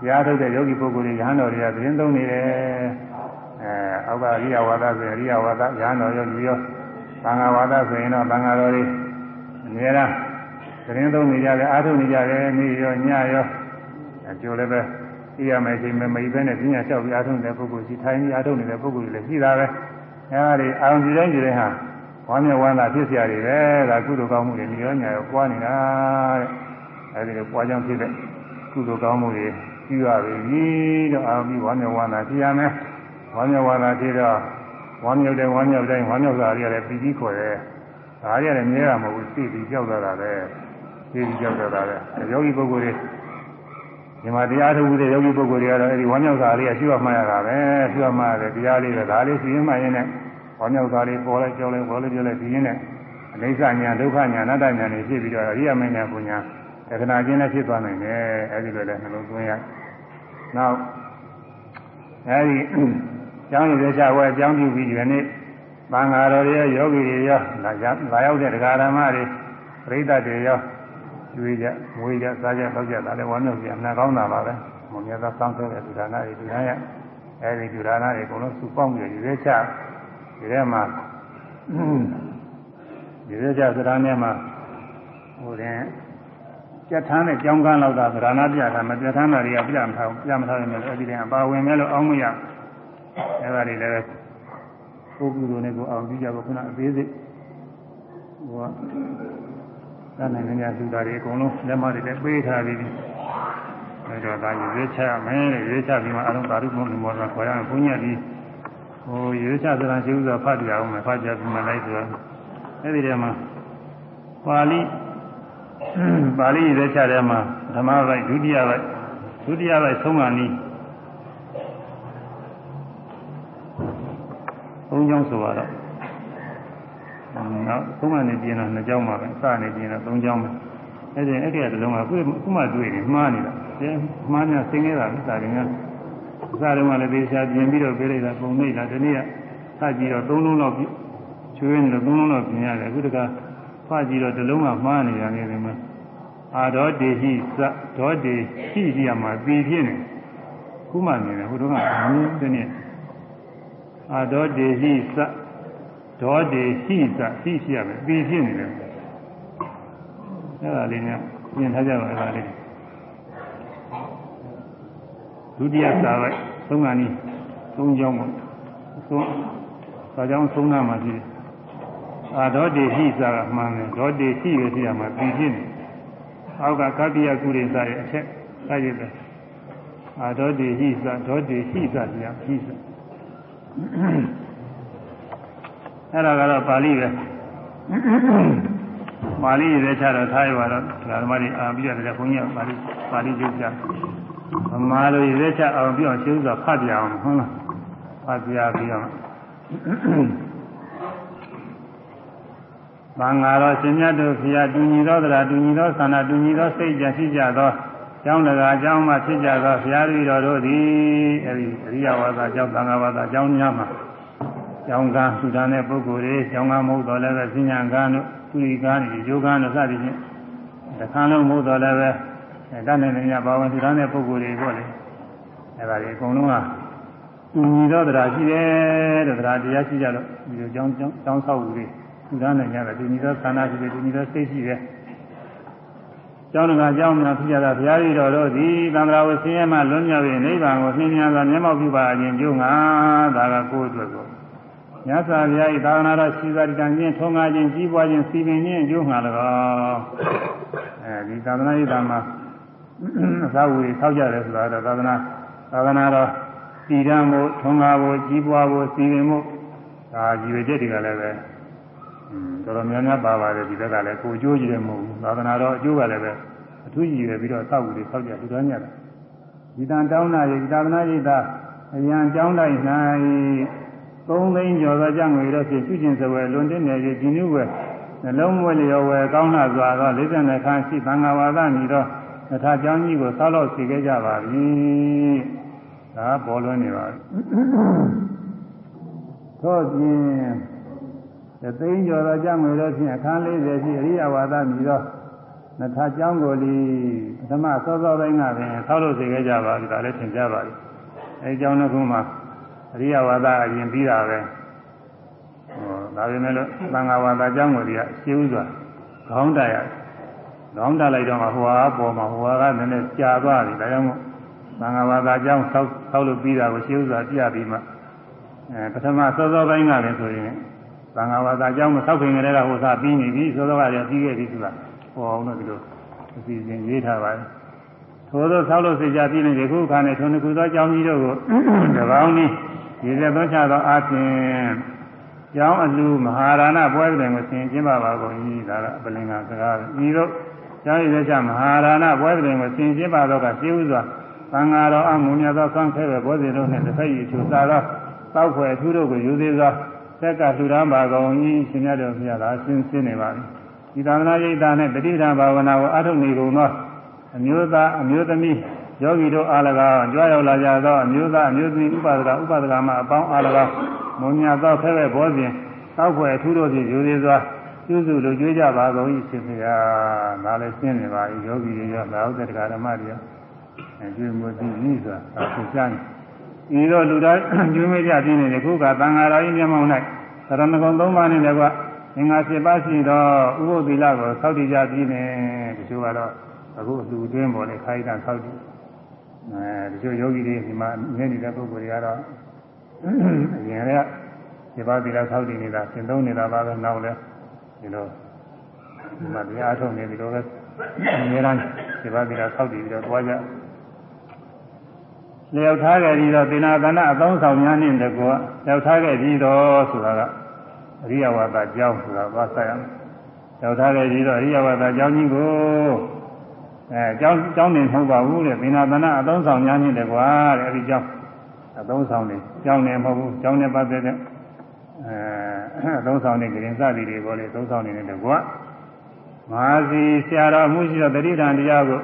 တရားထုတ်တဲ့ယောဂီပုဂ္ဂိုလ်တွေရဟန်းတော်တွေကသတင်းသုံးနေတယ်အဲအောက်ကရိယဝါဒဆိုရင်ရိယဝါဒရဟန်းတော်ရောလူရောသံဃာဝါဒဆိုရင်တော့သံဃာတော်တွေအများအား သတင်းသုံးနေကြတယ်အားထုတ်နေကြတယ်နေ့ရောညရောအကျိုးလည်းပဲသိရမယ်ချိန်မှာမိဘနဲ့ပြညာလျှောက်ပြီးအားထုတ်နေတဲ့ပုဂ္ဂိုလ်ရှိထိုင်ပြီးအားထုတ်နေတဲ့ပုဂ္ဂိုလ်တွေလည်းရှိတာပဲအဲဒီအာရုံကြည့်တိုင်းကြည့်တိုင်းဟာဝမ်းမြောက်ဝမ်းသာဖြစ်စရာတွေပဲဒါကုသိုလ်ကောင်းမှုတွေညောညာရောပွားနေတာတဲ့အဲဒီလိုပွားကြောင်းဖြစ်တဲ့ကုသိုလ်ကောင်းမှုတွေပြုရပြီတော့အာရုံပြီးဝမ်းမြောက်ဝမ်းသာဖြစ်ရမယ်ဝမ်းမြောက်ဝမ်းသာဖြစ်တော့ဝမ်းမြောက်တဲ့ဝမ်းမြောက်တိုင်းဝမ်းမြောက်တာတွေကလည်းပြီးပြီးခေါ်တယ်ဒါတွေကလည်းမြဲတာမဟုတ်ဘူးသိပြီးကြောက်တာပဲ သိပြီးကြောက်သွားတာပဲယောဂီပုဂ္ဂိုလ်တွေဒီမှာတရားထုတ်တဲ့ယောဂီပုဂ္ဂိုလ်တွေကတော့အဲဒီဝမ်းမြောက်တာလေးကရှိရမှရတာပဲရှိရမှရတယ်တရားလေးကဒါလေးရှိရမှရင်းနဲ့ဝမ်းမြောက်တာလေးပေါ်လိုက်ကြောက်လိုက်ပေါ်လိုက်ကြောက်လိုက်ဒီရင်းနဲ့အနိစ္စညာဒုက္ခညာအနတ္တညာတွေဖြစ်ပြီးတော့အရိယာမင်းညာပူညာတခဏချင်းလည်းဖြစ်သွားနိုင်တယ်အဲဒီလိုလည်းနှလုံးသွင်းရနောက်အဲဒီကျောင်းရည်ချဝဲအကြောင်းပြုပြီးဒီနေ့သံဃာတော်တွေရောယောဂီတွေရောလာရောက်တဲ့တရားဓမ္မတွေပရိသတ်တွေရော ကျွေးကြမွေးကြစားကြတောက်ကြတာလည်းဝမ်းမြောက်ကြအနာကောင်းတာပါပဲမုံမြတ်သောစောင့်ဆွဲတဲ့ဒုဒါနတွေဒုဒါနရဲ့အဲဒီဒုဒါနတွေအကုန်လုံးစုပေါင်းပြီးရွေးချဒီထဲမှာရွေးချသဒ္ဓါနဲ့မှာဟိုတဲ့ကြက်ထမ်းတဲ့ကြောင်းကန်းလောက်တာသဒ္ဓါနာပြတာမပြထမ်းတာတွေကပြမထားပြမထားရင်လည်းအဲဒီတည်းအပါဝင်မဲ့လို့အောင်းမရအဲဒါတွေလည်းကိုကုသိုလ်နဲ့ကိုအောင်ကြည့်ကြပါခုနအသေးစိတ်ဟိုက တန်နိုင်နေကြသူတာတွေအကုန်လုံးလက်မတွေလည်းပေးထားပြီးအဲတော့ဒါရွေးချမယ်ရွေးချပြီးမှအလုံးသာရုဘုံမောတာခေါ်ရအောင်ဘုန်းကြီးကဟိုရွေးချသလားရှိဥစွာဖတ်ပြအောင်မယ်ဖတ်ပြပြီးမှလိုက်ဆိုတော့အဲ့ဒီထဲမှာပါဠိပါဠိရွေးချထဲမှာဓမ္မဘိုက်ဒုတိယဘိုက်ဒုတိယဘိုက်သုံးပါးနည်းသုံးကြောင်းဆိုတော့ နောက်သုံးပါးနေပြင်တော့နှစ်ကြောင်းပါပဲစနေပြင်တော့သုံးကြောင်းပဲအဲ့ဒီအဲ့ဒီကတလုံးကခုခုမှတွေ့နေမှားနေတာအဲမှားများဆင်းနေတာဥစ္စာတွေများဥစ္စာတွေမှလည်းသေချာပြင်ပြီးတော့ပြလိုက်တာပုံနေလားဒီနေ့ကစကြည့်တော့သုံးလုံးတော့ချွေးနေတော့သုံးလုံးတော့ပြင်ရတယ်အခုတကဖကြည့်တော့တလုံးကမှားနေရတယ်ဒီမှာအာဒေါတေဟိသဒေါတေရှိကြည့်ရမှာပြီးဖြစ်နေခုမှနေတယ်ဟိုတုန်းကမင်းတနေ့အာဒေါတေဟိသ ဒေါတေဟိသရှိရှိရမယ်ပြီးဖြစ်နေတယ်အဲ့ဒါလေးနဲ့ပြင်ထားကြပါအဲ့ဒါလေးဒုတိယစာပဲသုံးခါနီးသုံးကြောင်းပေါ့သုံးစာကြောင်းသုံးနာမှရှိတယ်အာဒေါတိဟိစာကမှန်တယ်ဒေါတိဟိပဲရှိရမှာပြီးဖြစ်နေအောက်ကကတိယကုရိစာရဲ့အချက်ဆက်ရတယ်အာဒေါတိဟိစာဒေါတိဟိစာတရားဟိစာ အဲ့ဒါကတော့ပါဠိပဲပါဠိရေးချတော့ထားရပါတော့ဓမ္မတွေအာပြီးတော့ဘုန်းကြီးကပါဠိပါဠိကျုပ်ကြဗမာလိုရေးချအောင်ပြီးအောင်ရှင်းစွာဖတ်ပြအောင်ဟုတ်လားဖတ်ပြပြီးအောင်ဘာငါတော်ရှင်မြတ်တို့ဖျားတူညီသောတရားတူညီသောသန္တာတူညီသောစိတ်ကြရှိကြသောကျောင်းတကာကျောင်းမှဖြစ်ကြသောဘုရားလူတော်တို့သည်အဲဒီအရိယဝါဒကျောင်းသံဃာဝါဒကျောင်းများမှာ ကျောင်းကသုဒ္ဓနဲ့ပုဂ္ဂိုလ်တွေကျောင်းကမဟုတ်တော့လည်းပဲစဉ္ညာကတို့သူရိကားတွေယောဂန်းတို့စသည်ဖြင့်တခါလုံးမဟုတ်တော့လည်းပဲတတ်နိုင်နေရပါဝင်သုဒ္ဓနဲ့ပုဂ္ဂိုလ်တွေပေါ့လေအဲဒါတွေအကုန်လုံးကသူညီသောတရားရှိတယ်တဲ့တရားတရားရှိကြတော့ဒီလိုကျောင်းကျောင်းကျောင်းဆောက်ဦးတွေသုဒ္ဓနဲ့ညတယ်သူညီသောသန္တာရှိတယ်သူညီသောစိတ်ရှိတယ်ကျောင်းတော်ကကျောင်းများဖြစ်ကြတာဘုရားကြီးတော်တို့သည်သံဃာဝဆင်းရဲမှလွတ်မြောက်၍နိဗ္ဗာန်ကိုနှင်းမြန်စွာမျက်မှောက်ပြုပါခြင်းကျိုးငါဒါကကိုယ်အတွက်ကို မြတ်စွာဘုရား၏သာသနာတော်ရှိသာတန်ခြင်းထုံးကားခြင်းကြီးပွားခြင်းစီပင်ခြင်းအကျိုးငါ၎င်းအဲဒီသာသနာ့ဤတာမှာအသာဝူတွေထောက်ကြတယ်ဆိုတာတော့သာသနာသာသနာတော်တည်တံ့မှုထုံးကားမှုကြီးပွားမှုစီပင်မှုဒါကြီးရတဲ့တွေကလည်းပဲတော်တော်များများပါပါတယ်ဒီဘက်ကလည်းကိုအကျိုးကြီးတယ်မဟုတ်ဘူးသာသနာတော်အကျိုးကလည်းပဲအထူးကြီးရပြီးတော့သောက်ဝူတွေထောက်ကြလူတော်ညတာဒီတန်တောင်းတာရေသာသနာ့ဤတာအရန်ကြောင်းတိုင်း၌ သုံးသိန်းကျော်သောကြောင့်ငွေတော့ဖြင့်ပြုကျင်စဝယ်လွန်တဲ့နယ်ကြီးဒီနုဝယ်နှလုံးမွေလျော်ဝယ်ကောင်းလှစွာသော52ခန်းရှိသံဃာဝါဒမီသောသထာကျောင်းကြီးကိုဆောက်လုပ်စီခဲ့ကြပါပြီဒါပေါ်လွင်နေပါပြီထို့ပြင်သသိန်းကျော်သောကြောင့်ငွေတော့ဖြင့်အခန်း40ရှိအရိယဝါဒမီသောနထာကျောင်းကိုလီပထမစောစောပိုင်းကပင်ဆောက်လုပ်စီခဲ့ကြပါပြီဒါလည်းသင်ကြပါပြီအဲဒီကျောင်းတစ်ခုမှာ အရိယဝါဒအရင်ပြီးတာပဲဟောဒါပေမဲ့လို့သံဃာဝါဒအကြောင်းကိုဒီကရှင်းဥစွာခေါင်းတက်ရခေါင်းတက်လိုက်တော့မှဟိုဟာပေါ်မှာဟိုဟာကနည်းနည်းကြာသွားပြီဒါကြောင့်မို့သံဃာဝါဒအကြောင်းဆောက်ဆောက်လို့ပြီးတာကိုရှင်းဥစွာပြပြီးမှအဲပထမစောစောပိုင်းကလည်းဆိုရင်သံဃာဝါဒအကြောင်းမဆောက်ခင်ကလေးကဟိုစားပြီးနေပြီစောစောကလည်းပြီးခဲ့ပြီဆိုတာဟောအောင်လို့ဒီလိုအစီအစဉ်ရေးထားပါတယ်ထိုသောဆောက်လို့စေကြပြီးနေဒီခုခါနဲ့ထုံတစ်ခုသောအကြောင်းကြီးတို့ကိုတပေါင်းနည်း ရည်သက်သောချသောအပြင်ကျောင်းအလူမဟာရဏပွဲတွင်ကိုဆင်ကျင်းပါပါကုန်၏ဒါကအပလင်္ဂစကားဤသို့ကျောင်းရည်သက်ချမဟာရဏပွဲတွင်ကိုဆင်ကျင်းပါသောကရှင်းဥစွာသံဃာတော်အမှုမြတ်သောဆွမ်းခဲပဲဘောဇင်တို့နှင့်တစ်ဖက်ဤချိုသာသောတောက်ဖွယ်အထူးတို့ကိုယူသေးသောသက်ကလှူဒါန်းပါကုန်၏ရှင်မြတ်တော်ဘုရားသာရှင်းရှင်းနေပါပြီဒီသာသနာ့ရိပ်သာနှင့်တတိပဌာဘာဝနာကိုအထုတ်နေကုန်သောအမျိုးသားအမျိုးသမီး ယောဂီတို့အား၎င်းကြွားရောက်လာကြသောအမျိုးသားအမျိုးသမီးဥပါဒကဥပါဒကမအပေါင်းအား၎င်းမုံညာသောဖဲ့ဖဲ့ဘောဇင်တောက်ွယ်အထူးတို့ဖြင့်ယူသေးစွာပြုစုလိုကြွေးကြပါကုန်၏ရှင်ဖေဟာဒါလည်းရှင်းနေပါ၏ယောဂီတွေရောသာဝတ္တဓမ္မတွေရောအဲကျွေးမသိဤဆိုတာသိချမ်းဤသို့လူသားကျွေးမကြပြင်းနေတဲ့ခုကသံဃာတော်၏မျက်မှောက်၌သရဏဂုံ၃ပါးနှင့်တကွအင်္ဂါ၈ပါးရှိသောဥပုသ္တိလကိုသောက်တည်ကြပြီးနေတချို့ကတော့အခုလူတွင်းပေါ်လေခိုင်းတာသောက်တည် အဲဒီလိုယောဂီတွေဒီမှာမြင်နေတဲ့ပုဂ္ဂိုလ်တွေကတော့အရင်ကဒီပါတိလာသောက်တည်နေတာသင်သုံးနေတာပါပဲနောက်လဲဒီလိုဒီမှာတရားထုတ်နေဒီလိုပဲအများအားဒီပါတိလာသောက်တည်ပြီးတော့တွားကြလျောက်ထားခဲ့ပြီးတော့သင်္နာကဏအသုံးဆောင်များနှင့်တကွလျောက်ထားခဲ့ပြီးတော့ဆိုတာကအရိယဝါဒကြောင်းဆိုတာသွားဆက်ရမယ်လျောက်ထားခဲ့ပြီးတော့အရိယဝါဒကြောင်းကြီးကို အဲကျောင်းကျောင်းနေမဟုတ်ပါဘူးတဲ့သင်္နာကဏအသုံးဆောင်များနှင့်တကွတဲ့အဲဒီကျောင်းအသုံးဆောင်နေကျောင်းနေမဟုတ်ဘူးကျောင်းနေပတ်သက်တဲ့အဲအသုံးဆောင်နေကြရင်စသည်တွေပေါ်လေသုံးဆောင်နေတဲ့ကွာမဟာစီဆရာတော်မှုရှိသောတတိထံတရားကို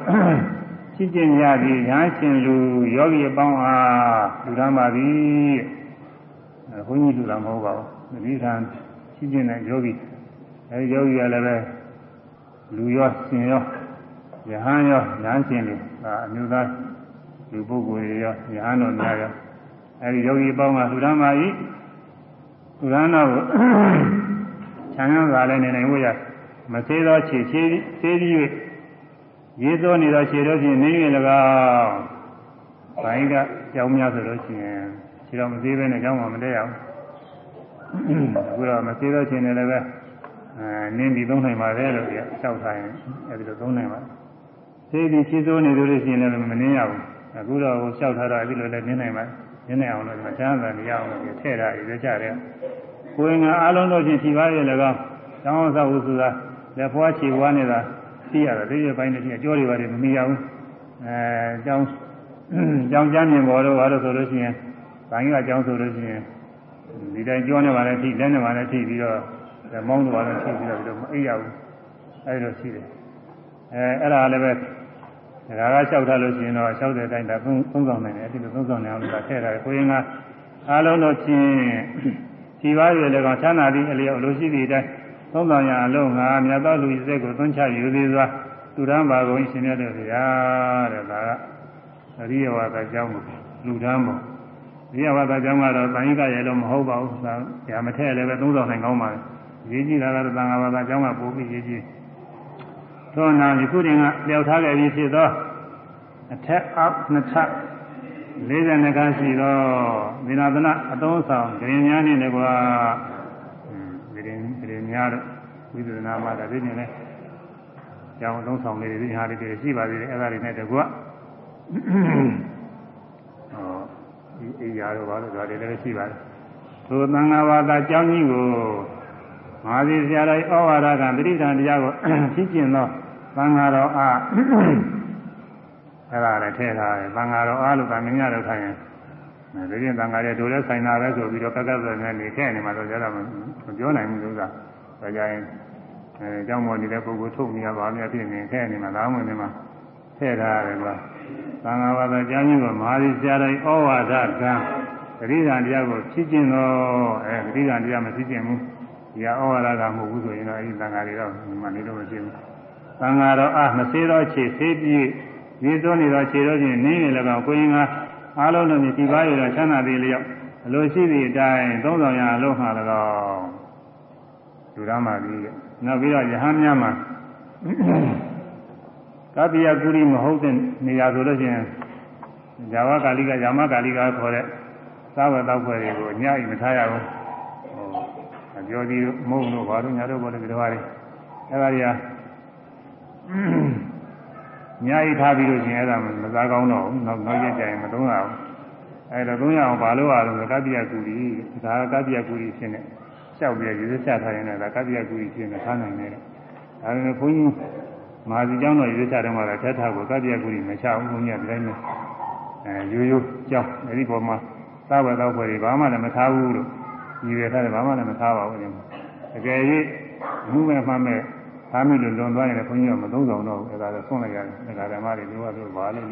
ရှိကျင်ရသည်ရဟန်းရှင်လူယောဂီအပေါင်းအားလူရမ်းပါသည်အဲဘုန်းကြီးလူလာမဟုတ်ပါဘူးတတိထံရှိကျင်တဲ့ယောဂီအဲဒီယောဂီကလည်းပဲလူရောရှင်ရော ယဟန်ရောရဟန်းရှင်လူဒါအမျိုးသားလူပုဂ္ဂိုလ်ရောယဟန်တော်များရောအဲဒီယောဂီအပေါင်းကလူရမ်းပါ၏လူရမ်းတော့ခြံရမ်းသာလည်းနေနိုင်ဝရမသေးသောခြေခြေသေးသည်၍ရေးသောနေသောခြေတော်ဖြင့်နေ၍၎င်းဘိုင်းကကြောင်းများဆိုလို့ရှိရင်ခြေတော်မသေးဘဲနဲ့ကြောင်းမှမတည့်ရဘူးအခုတော့မသေးတော့ချင်းလည်းပဲအဲနင်းပြီးသုံးနိုင်ပါတယ်လို့ပြောလျှောက်ထားရင်အဲဒီလိုသုံးနိုင်ပါ သေးပြီးခြေစိုးနေလို့ရှိရင်လည်းမနင်းရဘူးအခုတော့ဟိုလျှောက်ထားတော့အဲဒီလိုလည်းနင်းနိုင်ပါနင်းနိုင်အောင်လို့ဒီမှာချမ်းသာနေရအောင်လို့ထည့်ထားရည်ကြတယ်ကိုယ်ငါအလုံးတို့ချင်းဖြီပါရဲ့လည်းကောင်းကျောင်းဆောင်ဟုဆိုတာလက်ဖွားခြေပွားနေတာသိရတာဒီရပိုင်းနဲ့အကျော်တွေပါတယ်မမီရဘူးအဲကျောင်းကျောင်းကျမ်းမြင်ပေါ်တော့ဘာလို့ဆိုလို့ရှိရင်ဘိုင်းကကျောင်းဆိုလို့ရှိရင်ဒီတိုင်းကျောင်းနေပါလေထိလက်နေပါလေထိပြီးတော့မောင်းတော့လည်းထိပြီးတော့ဒီလိုမအိပ်ရဘူးအဲဒီလိုရှိတယ်အဲအဲ့ဒါလည်းပဲ ဒါကလျှောက်ထားလို့ရှိရင်တော့လျှောက်တဲ့အတိုင်းဒါသုံးသုံးဆောင်နိုင်တယ်အဲဒီလိုသုံးဆောင်နိုင်အောင်လို့ထည့်ထားတယ်ကိုရင်ကအားလုံးတော့ချင်းခြေပါရလည်းကောင်ချမ်းသာပြီးအလျောက်လိုရှိသည့်အတိုင်းသုံးဆောင်ရအလုံးငါမြတ်သောလူစိတ်ကိုသွန်းချယူသေးစွာသူရန်ပါကုန်ရှင်မြတ်တဲ့ဗျာတဲ့ဒါကအရိယဝါဒအကြောင်းကိုလူတန်းပေါ့အရိယဝါဒအကြောင်းကတော့တန်ကြီးကရဲ့လို့မဟုတ်ပါဘူးဒါညာမထည့်လည်းပဲသုံးဆောင်နိုင်ကောင်းပါလေရေးကြည့်တာကတော့သံဃာဘာသာအကြောင်းကပို့ပြီးရေးကြည့် သောနာယခုတင်ကလျှောက်ထားခဲ့ပြီးဖြစ်သောအထက်အောက်နှစ်ထပ်42ခါရှိသောဒီနာသနအသုံးဆောင်ဂရင်များနဲ့တကွာဂရင်ဂရင်များတော့ဝိသနာမှာတည်းနေလဲကျောင်းအသုံးဆောင်လေးတွေဒီဟာလေးတွေရှိပါသေးတယ်အဲ့ဒါတွေနဲ့တကွာဟောဒီအိယာတော့ဘာလို့ဒါတွေလည်းရှိပါတယ်သို့သံဃာဝါဒကျောင်းကြီးကိုမဟာစီဆရာတော်ဩဝါဒကပရိသန်တရားကိုဖြစ်ကျင်သော သံဃာတော်အားအဲ့ဒါလည်းထည့်ထားတယ်သံဃာတော်အားလို့ကမြင်ရတော့ခိုင်းရင်ဒီပြင်သံဃာတွေတို့လည်းဆိုင်တာပဲဆိုပြီးတော့ကက်ကက်ဆိုနေနေခဲ့နေမှာတော့ကျတော့မပြောနိုင်ဘူးလို့ကဒါကြရင်အဲเจ้าမော်နေတဲ့ပုဂ္ဂိုလ်ထုတ်မြင်ရပါများဖြစ်နေခဲ့နေမှာလားဝင်နေမှာထည့်ထားရတယ်ကွာသံဃာဝါဒကျမ်းကြီးကမဟာစီဆရာတော်ဩဝါဒကံပရိသန်တရားကိုဖြစ်ကျင်တော့အဲပရိသန်တရားမဖြစ်ကျင်ဘူးဒီဟာဩဝါဒကမဟုတ်ဘူးဆိုရင်တော့အဲဒီသံဃာတွေတော့မှနေလို့မရှိဘူးသံ ဃာတော်အားမစေတော့ခြေသေးပြည့်ရေသွန်းနေတော့ခြေတော့ချင်းနင်းနေလည်းကောကိုရင်ကအားလုံးတို့မြည်ဒီပါရတော့ချမ်းသာသေးလျောက်အလိုရှိသည့်အတိုင်းသုံးဆောင်ရအလုံးမှာလည်းကောလူရမ်းပါပြီနောက်ပြီးတော့ယဟန်များမှာကပ္ပိယကုရိမဟုတ်တဲ့နေရာဆိုလို့ရှိရင်ဇာဝကာလိကဇာမကာလိကခေါ်တဲ့သာဝတောက်ဖွဲ့တွေကိုညအိမထားရဘူးဟိုအကျော်ဒီမုံတို့ဘာလို့ညာတို့ဘောလည်းဒီလိုပါလေအဲ့ဒါတွေက ညအိထားပြီးလို့ရှိရင်အဲ့ဒါမစားကောင်းတော့ဘူးနောက်နောက်ရက်ကျရင်မသုံးရဘူးအဲ့တော့သုံးရအောင်ဘာလို့ရအောင်ကပ္ပိယကုရိဒါကပ္ပိယကုရိဖြစ်နေလျှောက်ပြရေစချထားရင်လည်းဒါကပ္ပိယကုရိဖြစ်နေထားနိုင်တယ်ဒါပေမဲ့ဘုန်းကြီးမာစီကျောင်းတော်ရေစချတယ်မှာလည်းထက်ထားကိုကပ္ပိယကုရိမချဘူးဘုန်းကြီးကဒီတိုင်းနဲ့အဲရိုးရိုးကျောင်းအဲ့ဒီပေါ်မှာသာဝတောက်ဖွဲ့တွေဘာမှလည်းမထားဘူးလို့ညီရထားတယ်ဘာမှလည်းမထားပါဘူးဒီမှာအကယ်၍မှုမဲ့မှမဲ့ သားမိလို့လွန်သွားရင်လည်းဘုန်းကြီးကမသုံးဆောင်တော့ဘူးအဲဒါလည်းဆုံးလိုက်ရတယ်ဒါကဓမ္မတွေတို့ကတို့ဘာလို့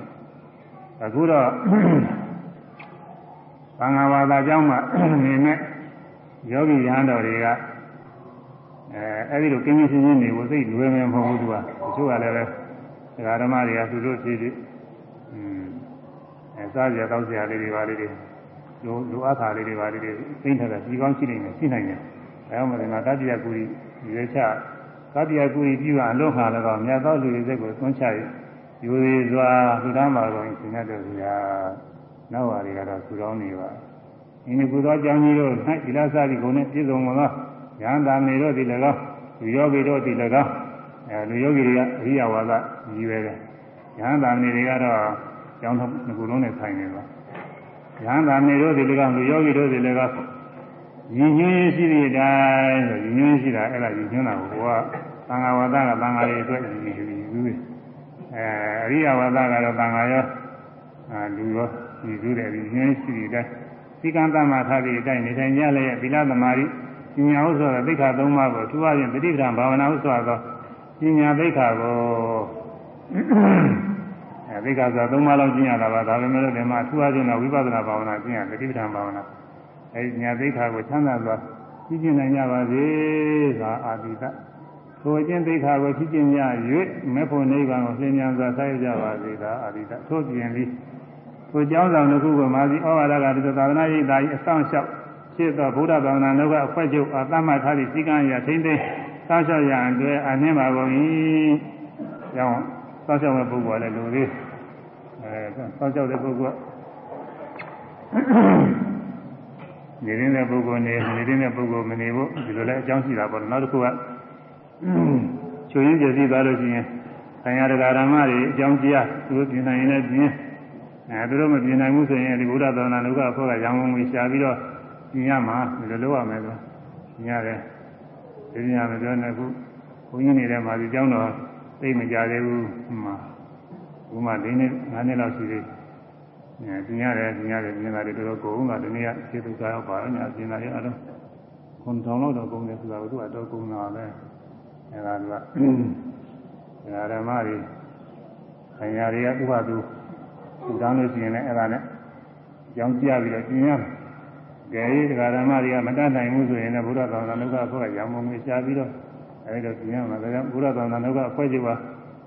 အခုတော့သံဃာဝါဒအကြောင်းမှာနေနဲ့ယောဂီရဟန်းတော်တွေကအဲအဲ့ဒီလိုကင်းကင်းရှင်းရှင်းနေဖို့စိတ်လွယ်မယ်မဟုတ်ဘူးသူကတချို့ကလည်းပဲဒကာဓမ္မတွေကသူတို့ဖြည်းဖြည်းอืมအဲစားကြတောက်ကြလေးတွေပါလေးတွေလိုလိုအပ်တာလေးတွေပါလေးတွေသိမ့်ထားတာဒီကောင်းရှိနေတယ်ရှိနိုင်တယ်အဲအောင်မတယ်ငါတတိယကူရီရွေးချ သတ္တရာကူရီပြုအလုံးဟာလည်းကောမြတ်သောလူတွေစိတ်ကိုသွန်းချ၍ယူသေးစွာသုဒ္ဓမာကုန်ရှင်ရတဲ့သူရာနောက်ပါတွေကတော့သူတော်နေပါဒီနေ့ကုသောကြောင့်ကြီးတို့၌ဒီလသတိကုန်နဲ့ပြည့်စုံသောဉာဏ်သာမေတို့ဒီ၎င်းလူယောဂီတို့ဒီ၎င်းအဲလူယောဂီတွေကအရိယဝါဒကြီးပဲပဲဉာဏ်သာမေတွေကတော့ကျောင်းတစ်ခုလုံးနဲ့ဆိုင်နေပါဉာဏ်သာမေတို့ဒီ၎င်းလူယောဂီတို့ဒီ၎င်း ညီညွတ်ရေးရှိတဲ့အတိုင်းဆိုညီညွတ်ရေးရှိတာအဲ့ဒါညီညွတ်တာကိုကသံဃာဝါဒကသံဃာတွေအတွက်ညီညွတ်ယူယူအဲအရိယဝါဒကတော့သံဃာရောအာလူရောညီစုတယ်ညီညွတ်ရေးရှိတဲ့အတိုင်းသီကံတမထားတဲ့အတိုင်းနေထိုင်ကြလျက်သီလသမารိပညာဥစ္စာသိက္ခာသုံးပါးကိုသူအချင်းတတိပဒံဘာဝနာဥစ္စာသောပညာသိက္ခာကိုအဲသိက္ခာဆိုသုံးပါးလောက်ကျင့်ရတာပါဒါပေမဲ့လည်းဒီမှာသူအချင်းတော့ဝိပဿနာဘာဝနာကျင့်ရတတိပဒံဘာဝနာ အဲဒီညာသိက္ခာကိုချမ်းသာစွာကြည်ကျင်နိုင်ကြပါစေသာအာတိတထိုအကျင့်သိက္ခာကိုကြည်ကျင်ရ၍မေဖို့နိဗ္ဗာန်ကိုသင်ညာစွာဆက်ရကြပါစေသာအာတိတထို့ပြင်ပြီးထိုကျောင်းဆောင်တစ်ခုကိုမာစီဩဝါဒကဒီသာသနာ့ရေးသားကြီးအဆောင်လျှောက်ဖြစ်သောဗုဒ္ဓဘာသာနှုတ်ကအဖွဲ့ချုပ်အတ္တမထားသည့်စည်းကမ်းအရထိမ့်သိမ်းစောင့်ရှောက်ရန်အတွက်အနှင်းပါကုန်၏ကြောင့်စောင့်ရှောက်မဲ့ပုဂ္ဂိုလ်လည်းလူသေးအဲစောင့်ရှောက်တဲ့ပုဂ္ဂိုလ် နေရင်းတဲ့ပုဂ္ဂိုလ်နေနေရင်းတဲ့ပုဂ္ဂိုလ်မနေဖို့ဒီလိုလဲအကြောင်းရှိတာပေါ့နောက်တစ်ခုကချွေရင်းပြည့်စည်သွားလို့ရှိရင်ဆံရတကာဓမ္မတွေအကြောင်းကြားသူတို့ပြင်နိုင်ရင်လည်းပြင်အဲသူတို့မပြင်နိုင်ဘူးဆိုရင်ဒီဘုရားသာသနာ့လောကအဖွဲ့ကရောင်းဝင်ရှာပြီးတော့ပြင်ရမှာဒီလိုလုပ်ရမယ်ဆိုပြင်ရတယ်ဒီပြင်ရမယ်ပြောနေခုဘုန်းကြီးနေတဲ့မှာဒီကျောင်းတော်သိမကြသေးဘူးဟိုမှာဘုမ၄နှစ်၅နှစ်လောက်ရှိသေးတယ် ပြင်ရတယ်ပြင်ရတယ်ပြင်တာတွေတော်တော်ကိုုံကဒီနေ့ကခြေသူကားရောက်ပါတော့ညာပြင်တာတွေအလုံးခွန်ထောင်လောက်တော့ကုန်တယ်ဆိုတာကသူကတော့ကုန်တာပဲအဲဒါကဓမ္မတွေခံရတွေကဥပသူထူထောင်လို့ရှိရင်လည်းအဲ့ဒါနဲ့ကြောင်းပြပြီးတော့ကျင်ရမယ်။ကြဲရီဓမ္မတွေကမတတ်နိုင်ဘူးဆိုရင်လည်းဘုရားတော်တော်လောကအဖွဲ့ကရောင်ပုံနဲ့ရှားပြီးတော့အဲ့ဒါကျင်ရမှာဒါကြောင့်ဘုရားတော်တော်လောကအဖွဲ့ကြီးက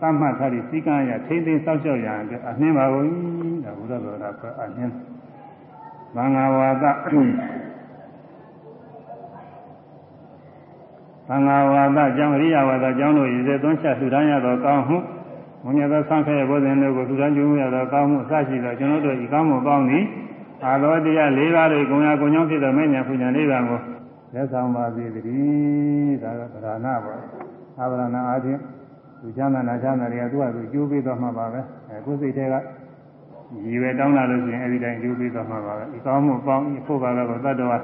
သတ်မှတ်ထားပြီးစီကံရထိမ့်သိမ်းစောင့်ရှောက်ရအတွက်အနှင်းပါဘူး။ဒါဘုရားတော်တော်ကအနှင်းမင်္ဂဝါဒသံဃာဝါဒကြောင့်အရိယဝါဒကြောင့်လို့ရည်စဲသွန်းချက်ထူထမ်းရသောကောင်းမှုဘုညသောဆံခဲဘောဇင်တို့ကိုထူထမ်းကျူးရသောကောင်းမှုအစရှိသောကျွန်တော်တို့ဤကောင်းမှုကောင်းသည်အာသောတရား၄ပါးတို့ဂုဏ်ရဂုဏ်ကြောင့်ဖြစ်သောမဲ့ညာပူညာနိဗ္ဗာန်ကိုလက်ဆောင်ပါစေတည်းဒါကဗราဏပေါ့အာဗရဏအားဖြင့် သူချမ်းသာနာချမ်းသာတွေကသူ့ဟာသူကျိုးပေးသွားမှာပါပဲအဲကိုယ်စိတ်ထဲကရည်ရွယ်တောင်းလာလို့ရှိရင်အဲဒီတိုင်းကျိုးပေးသွားမှာပါပဲဒီကောင်းမှုပေါင်းဖို့ပါတော့တတ္တဝါ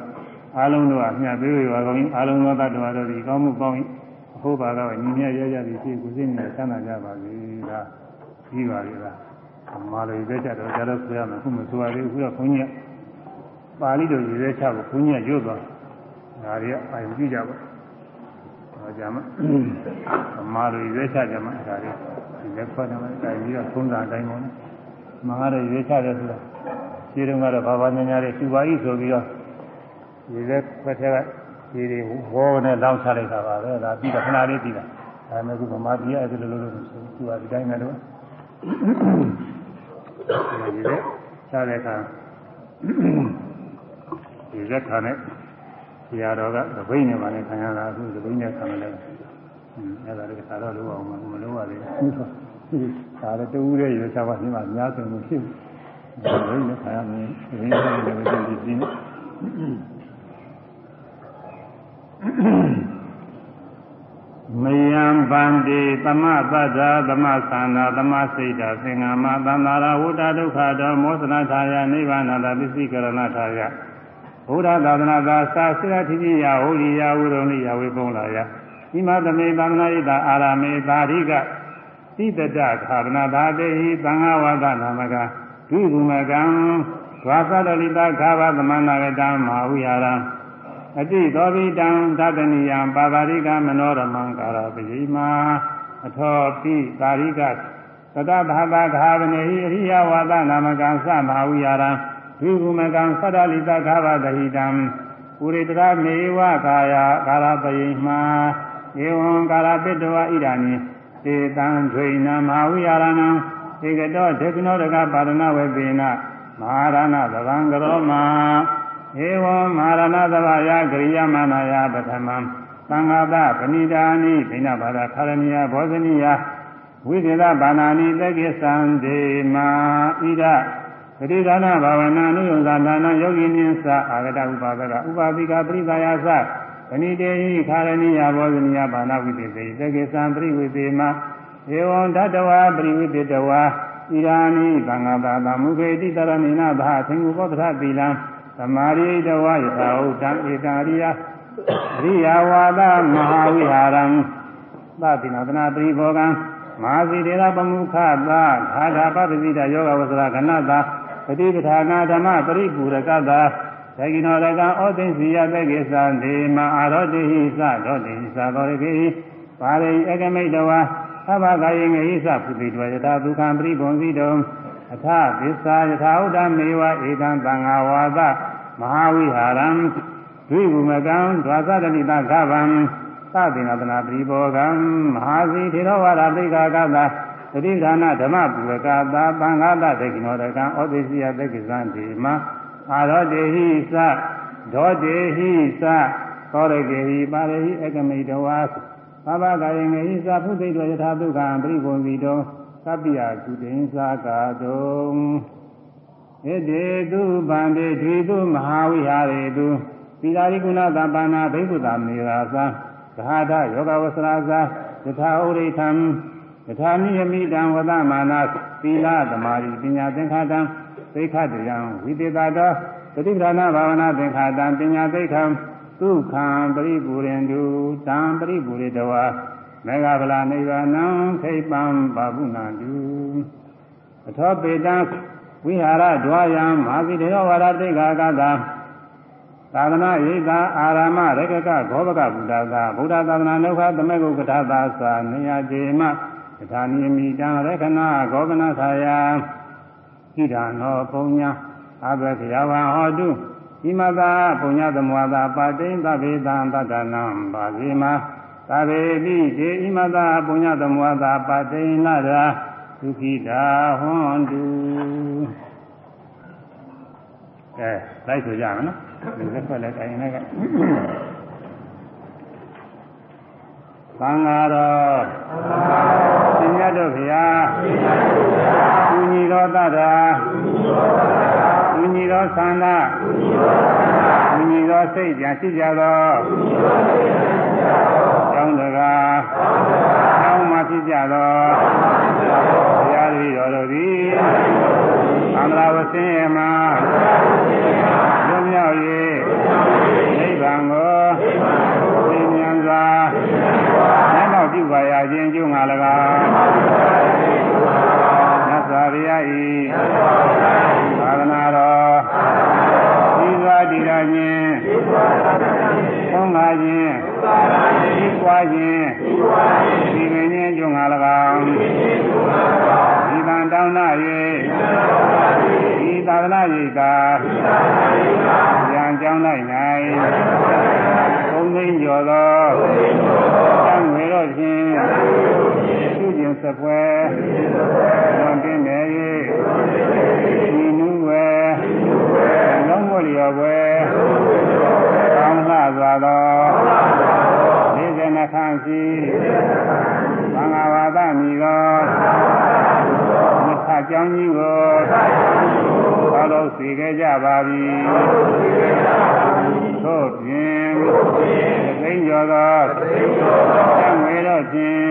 အားလုံးတို့ကမြတ်သေးရွာကောင်းအားလုံးသောတတ္တဝါတို့ဒီကောင်းမှုပေါင်းဟိုပါတော့ညီမြရရပြီးရှိကိုစိတ်နဲ့ဆန္ဒကြပါစေဒါကြီးပါလေလားမာလိုရွေးချတော့ကြတော့ဆိုရမယ်ခုမဆိုရသေးဘူးခုတော့ခွန်ကြီးပါဠိလိုရွေးချဖို့ခွန်ကြီးရွတ်သွားဒါတွေကအာရုံကြည့်ကြပါ ဟောကြမှာမာလိုရွေးချကြမှာဒါတွေဒီလက်ခွက်တယ်တိုင်ပြီးတော့သုံးစာအတိုင်းပေါ့နော်မဟာရရွေးချတယ်ဆိုတာခြေတုံးကတော့ဘာဘာညာညာတွေသူပါဤဆိုပြီးတော့ဒီလက်ခွက်ထဲကဒီတွေဝေါနဲ့လောင်းချလိုက်တာပါပဲဒါပြီးတော့ခဏလေးပြီးတာဒါမှမဟုတ်ဗမာပြည်အဲ့ဒါလိုလိုလို့ဆိုသူကဒီတိုင်းနဲ့တော့ဒီလက်ချတဲ့အခါဒီလက်ခါနဲ့ ဆရာတော်ကသဘိနဲ့ပါနဲ့ခံရတာအခုသဘိနဲ့ခံရတယ်အဲ့ဒါလည်းခါတော့လို့အောင်မလို့ပါလေဘူးဆိုဒါလည်းတူးတဲ့ရွေးချပါနေမှာများဆုံးလို့ဖြစ်ဘူးသဘိနဲ့ခံရမယ်သဘိနဲ့လည်းဒီဒီနဲ့မယံဗန္တိသမပတ္တာသမသန္နာသမစိတ်တာသင်္ဃမသန္တာရဝတ္တဒုက္ခတောမောသနာထာယနိဗ္ဗာနတာပစ္စည်းကရဏထာယ ဘုရားသာသနာသာသာစိရတိပိယဟောရိယဝုရုံလိယဝေပုံလာယဣမသမေသန္နာဣတာအာရမေသာရိကသိတတခာရဏသာတေဟိသံဃဝါဒနာမကဒုက္ခမကံဒွာသတလိတာခါဘသမန္နာရတမဟာဝိဟာရံအတိသောဘိတံသတ္တနိယံပါပါရိကမနောရမံကာရပိမာအထောပိပါရိကသတ္တဘာဘာခာဗနေဟိအရိယဝါဒနာမကံသမဟာဝိဟာရံ ဒုက္ခမကံသတ္တလိတာခါဘတဟိတံပုရိတရမေဝကာယကာရပိမာဧဝံကာရပိတဝဣဒာနိသေတံဒွိနမဟာဝိဟာရဏံဧကတောဒေကနောဒကပါရဏဝေပိနမဟာရဏသဗံကရောမာဧဝံမဟာရဏသဘာယကရိယမနာယပထမံသံဃာတပဏိတာနိဘိနဘာသာခရဏီယဘောဇနိယဝိသေသဘာနာနိတက္ကိသံဒေမာဣဒ ပရိဒါနဘာဝနာနုယုဇာဒါနယောဂိနိသအာဂတဥပါဒကဥပါပိကပရိသာယသပဏိတေဟိခရဏီယဘောဇနိယဘာနာဝိသေသေတက္ကိသံပရိဝိသေမာဧဝံဓတ္တဝါပရိဝိသေတဝါဣရာနိသံဃာတာသမုခေတိတရဏိနာဘာသင်္ကုပောပထသီလံသမာရိတဝယထာဥတံဧကာရိယအရိယဝါဒမဟာဝိဟာရံသတိနာသနာပရိဘောကံမဟာစီတေရပမုခသာခါထာပပတိတယောဂဝဆရာခဏတာပ ฏิပဌာနာဓမ္မပရိပူရကတာသကိနောရကံဩသိစီယသကိသံဒေမအာရောတိဟိသဒောတိဟိသသောရကိပါရိအကမိတဝါသဗ္ဗကာယေငဟိသပုတိတဝယထာဒုက္ခံပရိဘုံစီတုံအထသစ္စာယထာဥဒ္ဓမေဝဧကံသံဃာဝါဒမဟာဝိဟာရံဒွိဝမကံဒွာသတတိတကဗံသတိနာတနာပရိဘောကံမဟာစီထေရဝါဒသိက္ခာကသာ သတိဒါနဓမ္မပုရကသာပံဃာတတေကိနောတကံဩသိစီယတေကိသံဒီမအာရောတေဟိသဒောတေဟိသသောရကေဟိပါရဟိအကမိတဝါသဗ္ဗကာယေငဟိသဖုသိတောယထာဒုက္ခံပရိဘုံစီတောသဗ္ဗယကုတိင်္စာကာတုံဣတိတုဗန္တိဓိတုမဟာဝိဟာရေတုသီလာရိကုဏသဗ္ဗနာဘိက္ခုတာမေရာသံသဟာထယောဂဝဆရာသာယထာဥရိသံယ ထာမိယမိတံဝဒမာနာသီလသမာဓိပညာသင်္ခါတံသိခတယံဝိတေတာတောသတိပ္ပဏဘာဝနာသင်္ခါတံပညာသိခံဒုက္ခံပရိပူရင်တုတံပရိပူရိတဝါမေဃဗလာနိဗ္ဗာနံခိပံဘာဝုဏတုအထောပေတံဝိဟာရဒွါယံမာသီတေဝါရတိက္ခာကတာသာသနာရိတာအာရမရကကဂောဘကဗုဒ္ဓသာဗုဒ္ဓသာသနာနုခသမေကုကထာသာသာနေယတေမ ကထာနိမိတံရခဏဂောကနာခာယဣဒာနောပုံညာအဘခယဝံဟောတုဣမသာပုညသမဝတာပါတိန်သဗ္ဗေတံတတ္တနံပါဇိမသဗ္ဗေတိတေဣမသာပုညသမဝတာပါတိန်နာရာဒုခိတာဟွန်တုအဲလိုက်ဆိုကြမယ်နော်ဒီလက်ခွက်လည်းတိုင်နေက သံဃာတော်သင်္ညတ်တို့ဗျာသူညီတော်တတာသူညီတော်သန္တာသူညီတော်စိတ်ကြံရှိကြသောကျောင်းတကားကျောင်းမှာဖြစ်ကြသောဘုရားတပည့်တော်တို့သည်သံဃာဝဆင်းရဲမှာလွတ်မြောက်၍နိဗ္ဗာန်ကိုသိဉာဏ်စွာမျက်မှောက် ပြုပါရခြင်းကျုံငါ၎င်းမြတ်စွာဘုရား၏သာသနာတော်ဤစွာတည်ရခြင်းသုံးပါခြင်းဤပွားခြင်းဒီမင်းခြင်းကျုံငါ၎င်းဒီတန်တောင်းနာ၍ဤသာသနာရိကာဉာဏ်ကြောင်း၌၌ဘုံသိကျော်သောသံဝေတော့ခြ င်းသူကျင်စပွဲသွန်တင်နေ၍ဒီနုဝဲလုံးဝလျော်ပွဲကောင်းလှစွာသောဒီဇနခန့်စီသံဃာဝါဒမီသောမြတ်ကြောင်းကြီးကိုသာလို့စီခဲ့ကြပါပြီသို့ပြင် သိဉ္ကျော်သောသံငွေတော့ဖြင့်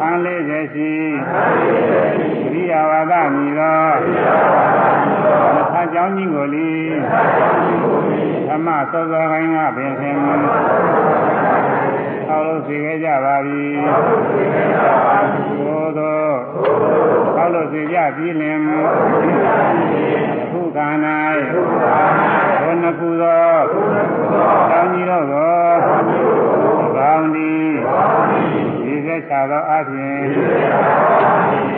အန်လေးစေရှိရိယာဝါဒမီသောမြတ်ကြောင်းကြီးကိုလီဓမ္မစောစောခိုင်းကပင်ခင် သောလို့စီခဲ့ကြပါပြီသို့သောသောလို့စီကြပြီးလင်အခုခန္ဓာ၌ဘုနှစ်ခုသောတောင်းကြီးတော့သောကောင်းသည်ဒီသက်ချသောအပြင်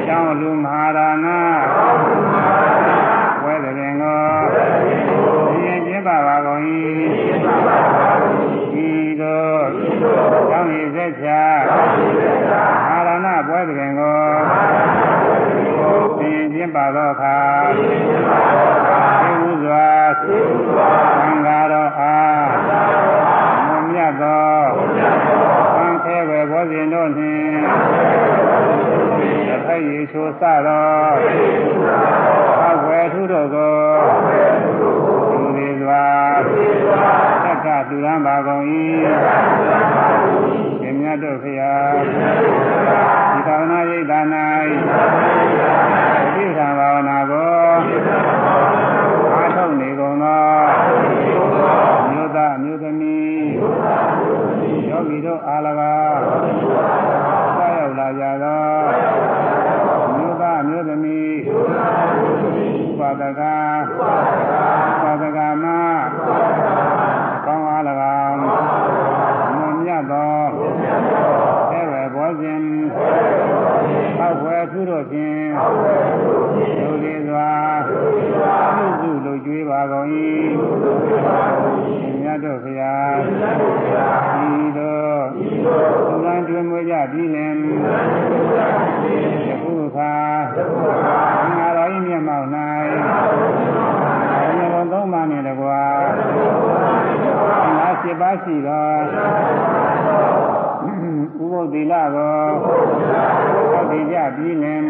ကျောင်းလူမဟာရဏဝဲတဲ့ကိုဒီရင်ကျင်းပါပါကုန်၏ ဤသို့ကျောင်းရည်သက်ချအာရဏပွဲတဲ့ကိုဒီရင်ကျင်းပါသောအခါသေဝုစွာသံဃာတော်အားမွန်မြတ်သောသံခဲဝေဘောဇင်တို့နှင့်တစ်ဖက်ရည်ချိုစသောအဝယ်ထုတို့ကို သက္ကတူရန်ပါကုန်၏ရှင်မြတ်တို့ဖျားဒီသာနာရိတ်သာ၌တိဋ္ဌာဘာဝနာကိုအားထုတ်နေကုန်သောမြို့သားမြို့သမီးယောဂီတို့အား၎င်းဆက်ရောက်လာကြသောမြို့သားမြို့သမီးပါဒကပါဒကမကောင်းအား၎င်းမွန်မြတ်သောအဲဝယ်ဘောဇင် ပောက်ွယ်သူတို့ဖြင့်လူလေးစွာပြုစုလူကျွေးပါကုန်၏မြတ်တို့ဖျားဤသို့သူကံကျွေးမွေးကြပြီးလင်ယခုခါငါတော်၏မျက်မှောက်၌ဘုရားသုံးပါးနှင့်တကွာငါရှိပါရှိသော ဥပုသီလကိုဟောတိကြပြီးလင်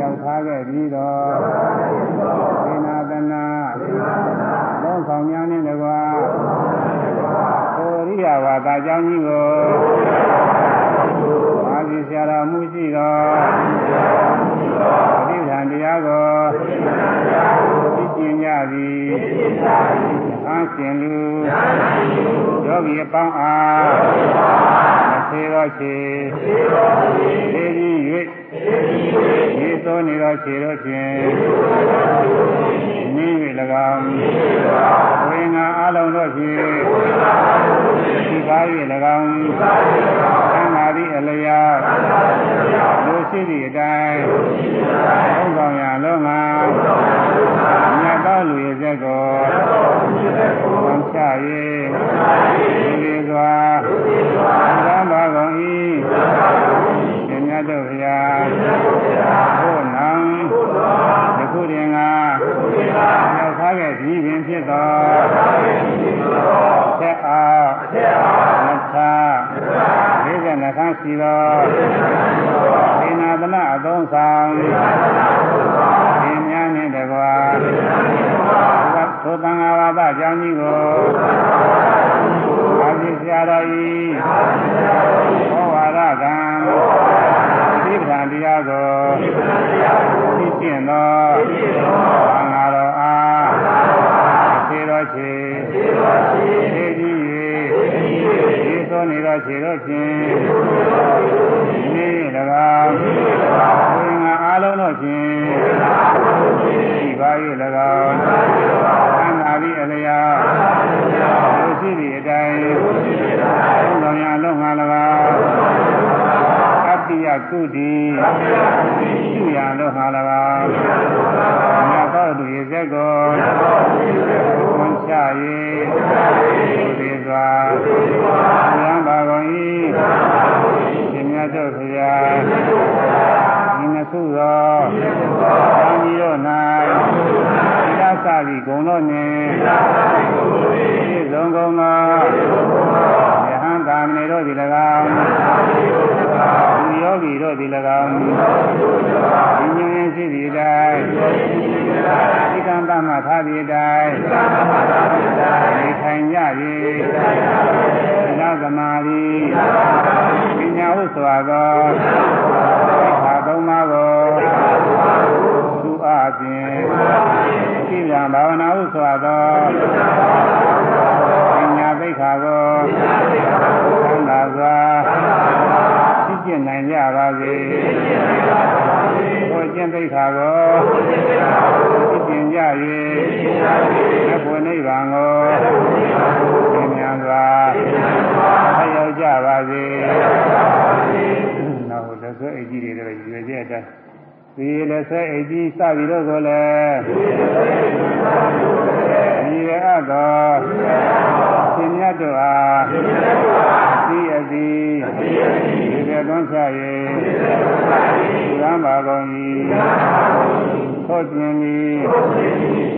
ရောက်ထားခဲ့ပြီးတော့သေနာတနာသုံးဆောင်များနဲ့တကွာသောရိယဝါဒအကြောင်းကြီးကိုအာဇီဆရာတော်မူရှိတော်ပဋိဌာန်တရားကိုသိကျင်ကြသည် ရှင်လူယောဂီအပေါင်းအားမသေးတော့ချေသေကြီး၍ ရေသောနေတော့ချေတော့ဖြင့်နည်း၍၎င်းဝေငါအလုံးတို့ဖြင့်ဒီကား၍၎င်းသံဃာသည်အလျောက်လူရှိသည့်အတိုင်းဘုံဆောင်ရလုံးငါမြတ်သောလူရဲ့ဇက်ကိုဝံချ၍ဒီလေစွာသံဃာကုန်၏ရှင်မြတ်တို့ဘုရားဘုနံယခုတွင်ကရောက်ထားခဲ့ပြီးပင်ဖြစ်သောဆက်အားမသာ လေးကနှခမ်းစီသောသေနာသနာအသုံးဆောင်ဒီများနှင့်တကွာသို့တန်ဃာဝါဒကြောင့်ကြီးကိုအာဇိဆရာတော်ဤဟောဝါဒကံဒီပ္ပံတရားကိုသိကျင့်သောသံဃာတော်အားသေတော်ချေသေကြီး၍ဒီသောနေတော်ချေတော်ဖြင့်ဒီ၎ င်းဝိငါအားလုံးတို့ဖြင့်ဒီပါ၍၎င်းသံဃာပြီးအလျောက်လူရှိသည့်အတိုင်းသုံးဆောင်ရလုံးငါ၎င်းကပ္ပိယကုတိပြုရလုံးငါ၎င်းမြတ်သောသူရဲ့ဇက်ကိုဝန်ချ၍သူသေးစွာဉာဏ်ပါကုန်၏ရှင်မြတ်တို့ဖရာဒီနှစ် ခုသောသာမီတို့၌သီလစသည်ဂုဏ်တို့နှင့်ပြည့်စုံကုန်သောယဟန်သာမဏေတို့သည်၎င်းသူယောဂီ တို့သည်၎င်းဒီညင်ရှိသည့်အတိုင်းဒီကံတမထားသည့်အတိုင်းဒီထိုင်ကြ၍သနာသမာဓိပညာဟုစွာသောခါသုံးပါးကိုသူအားဖြင့်သိပြန်ဘာဝနာဟုစွာသောပညာသိက္ခာကိုသံသာစွာသိ ကျင့်နိုင်ကြပါစေကိုကျင့်သိက္ခာကိုသိကျင့်ကြ၍အဖို့နိဗ္ဗာန်ကိုသင်မြန်စွာဆက်ရောက်ကြပါစေနောက်လက်ဆွဲအကြီးတွေလည်းရွေကြတဲ့အတိုင်းဒီလက်ဆွဲအကြီးစပြီးတော့ကိုလည်းဒီရအပ်သောရှင်မြတ်တို့အားဒီအသည် ဒီကသွန်းချ၍သံပါကုန်၏သောကျင်၏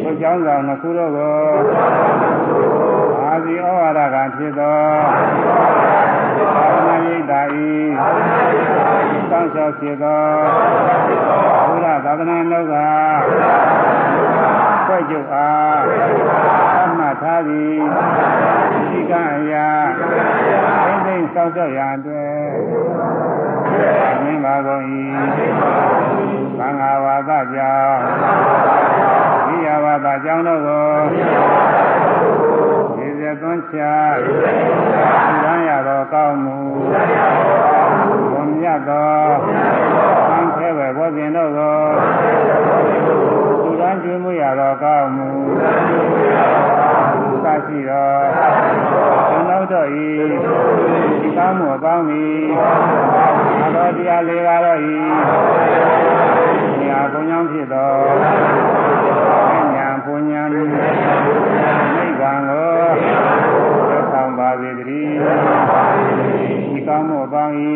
သောကြောင်းဆောင်နှစ်ခုတို့ကို အာဇီဩဝါဒကဖြစ်သောသာသနာ့ရိပ်သာ၏တောင်းလျှောက်ဖြစ်သောဘုရားသာသနာ့လောကဖွဲ့ကျုပ်အားအမှတ်ထားသည်ဒီကံအရာသိသိစောင့်ကြောက်ရန်အတွက်မြင်ပါကုန်၏သံဃာဝါဒကြောင့်ဒီယဝါဒကြောင့်တို့ကို ဒီစေသွန်းချသံရတော်ကောင်းမှုဘုံမြတ်သောသံခဲပဲဘောဇင်တို့ကိုသူတန်းကျွေးမှုရတော်ကောင်းမှုသရှိတော်ကျွန်ုပ်တို့ဤဒီကောင်းမှုအကောင်းသည်အတော်တရားလေးပါတော့ဤညာဘုံကြောင့်ဖြစ်သောညာဘုံညာနိဗ္ဗာန်ကိုသက်ဆောင်ပါစေတည်း ဒီကောင်းမှုအကောင်းဤ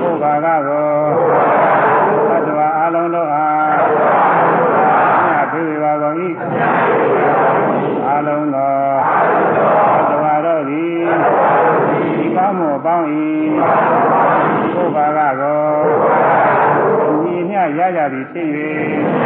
ဘုရားကတော့သတ္တဝါအလုံးတို့အားညပြေပါကုန်၏အလုံးသောသတ္တဝါတို့သည်ကောင်းမှုအပေါင်းဤဘုရားကကောညီမြရကြသည်ဖြစ်၍စိ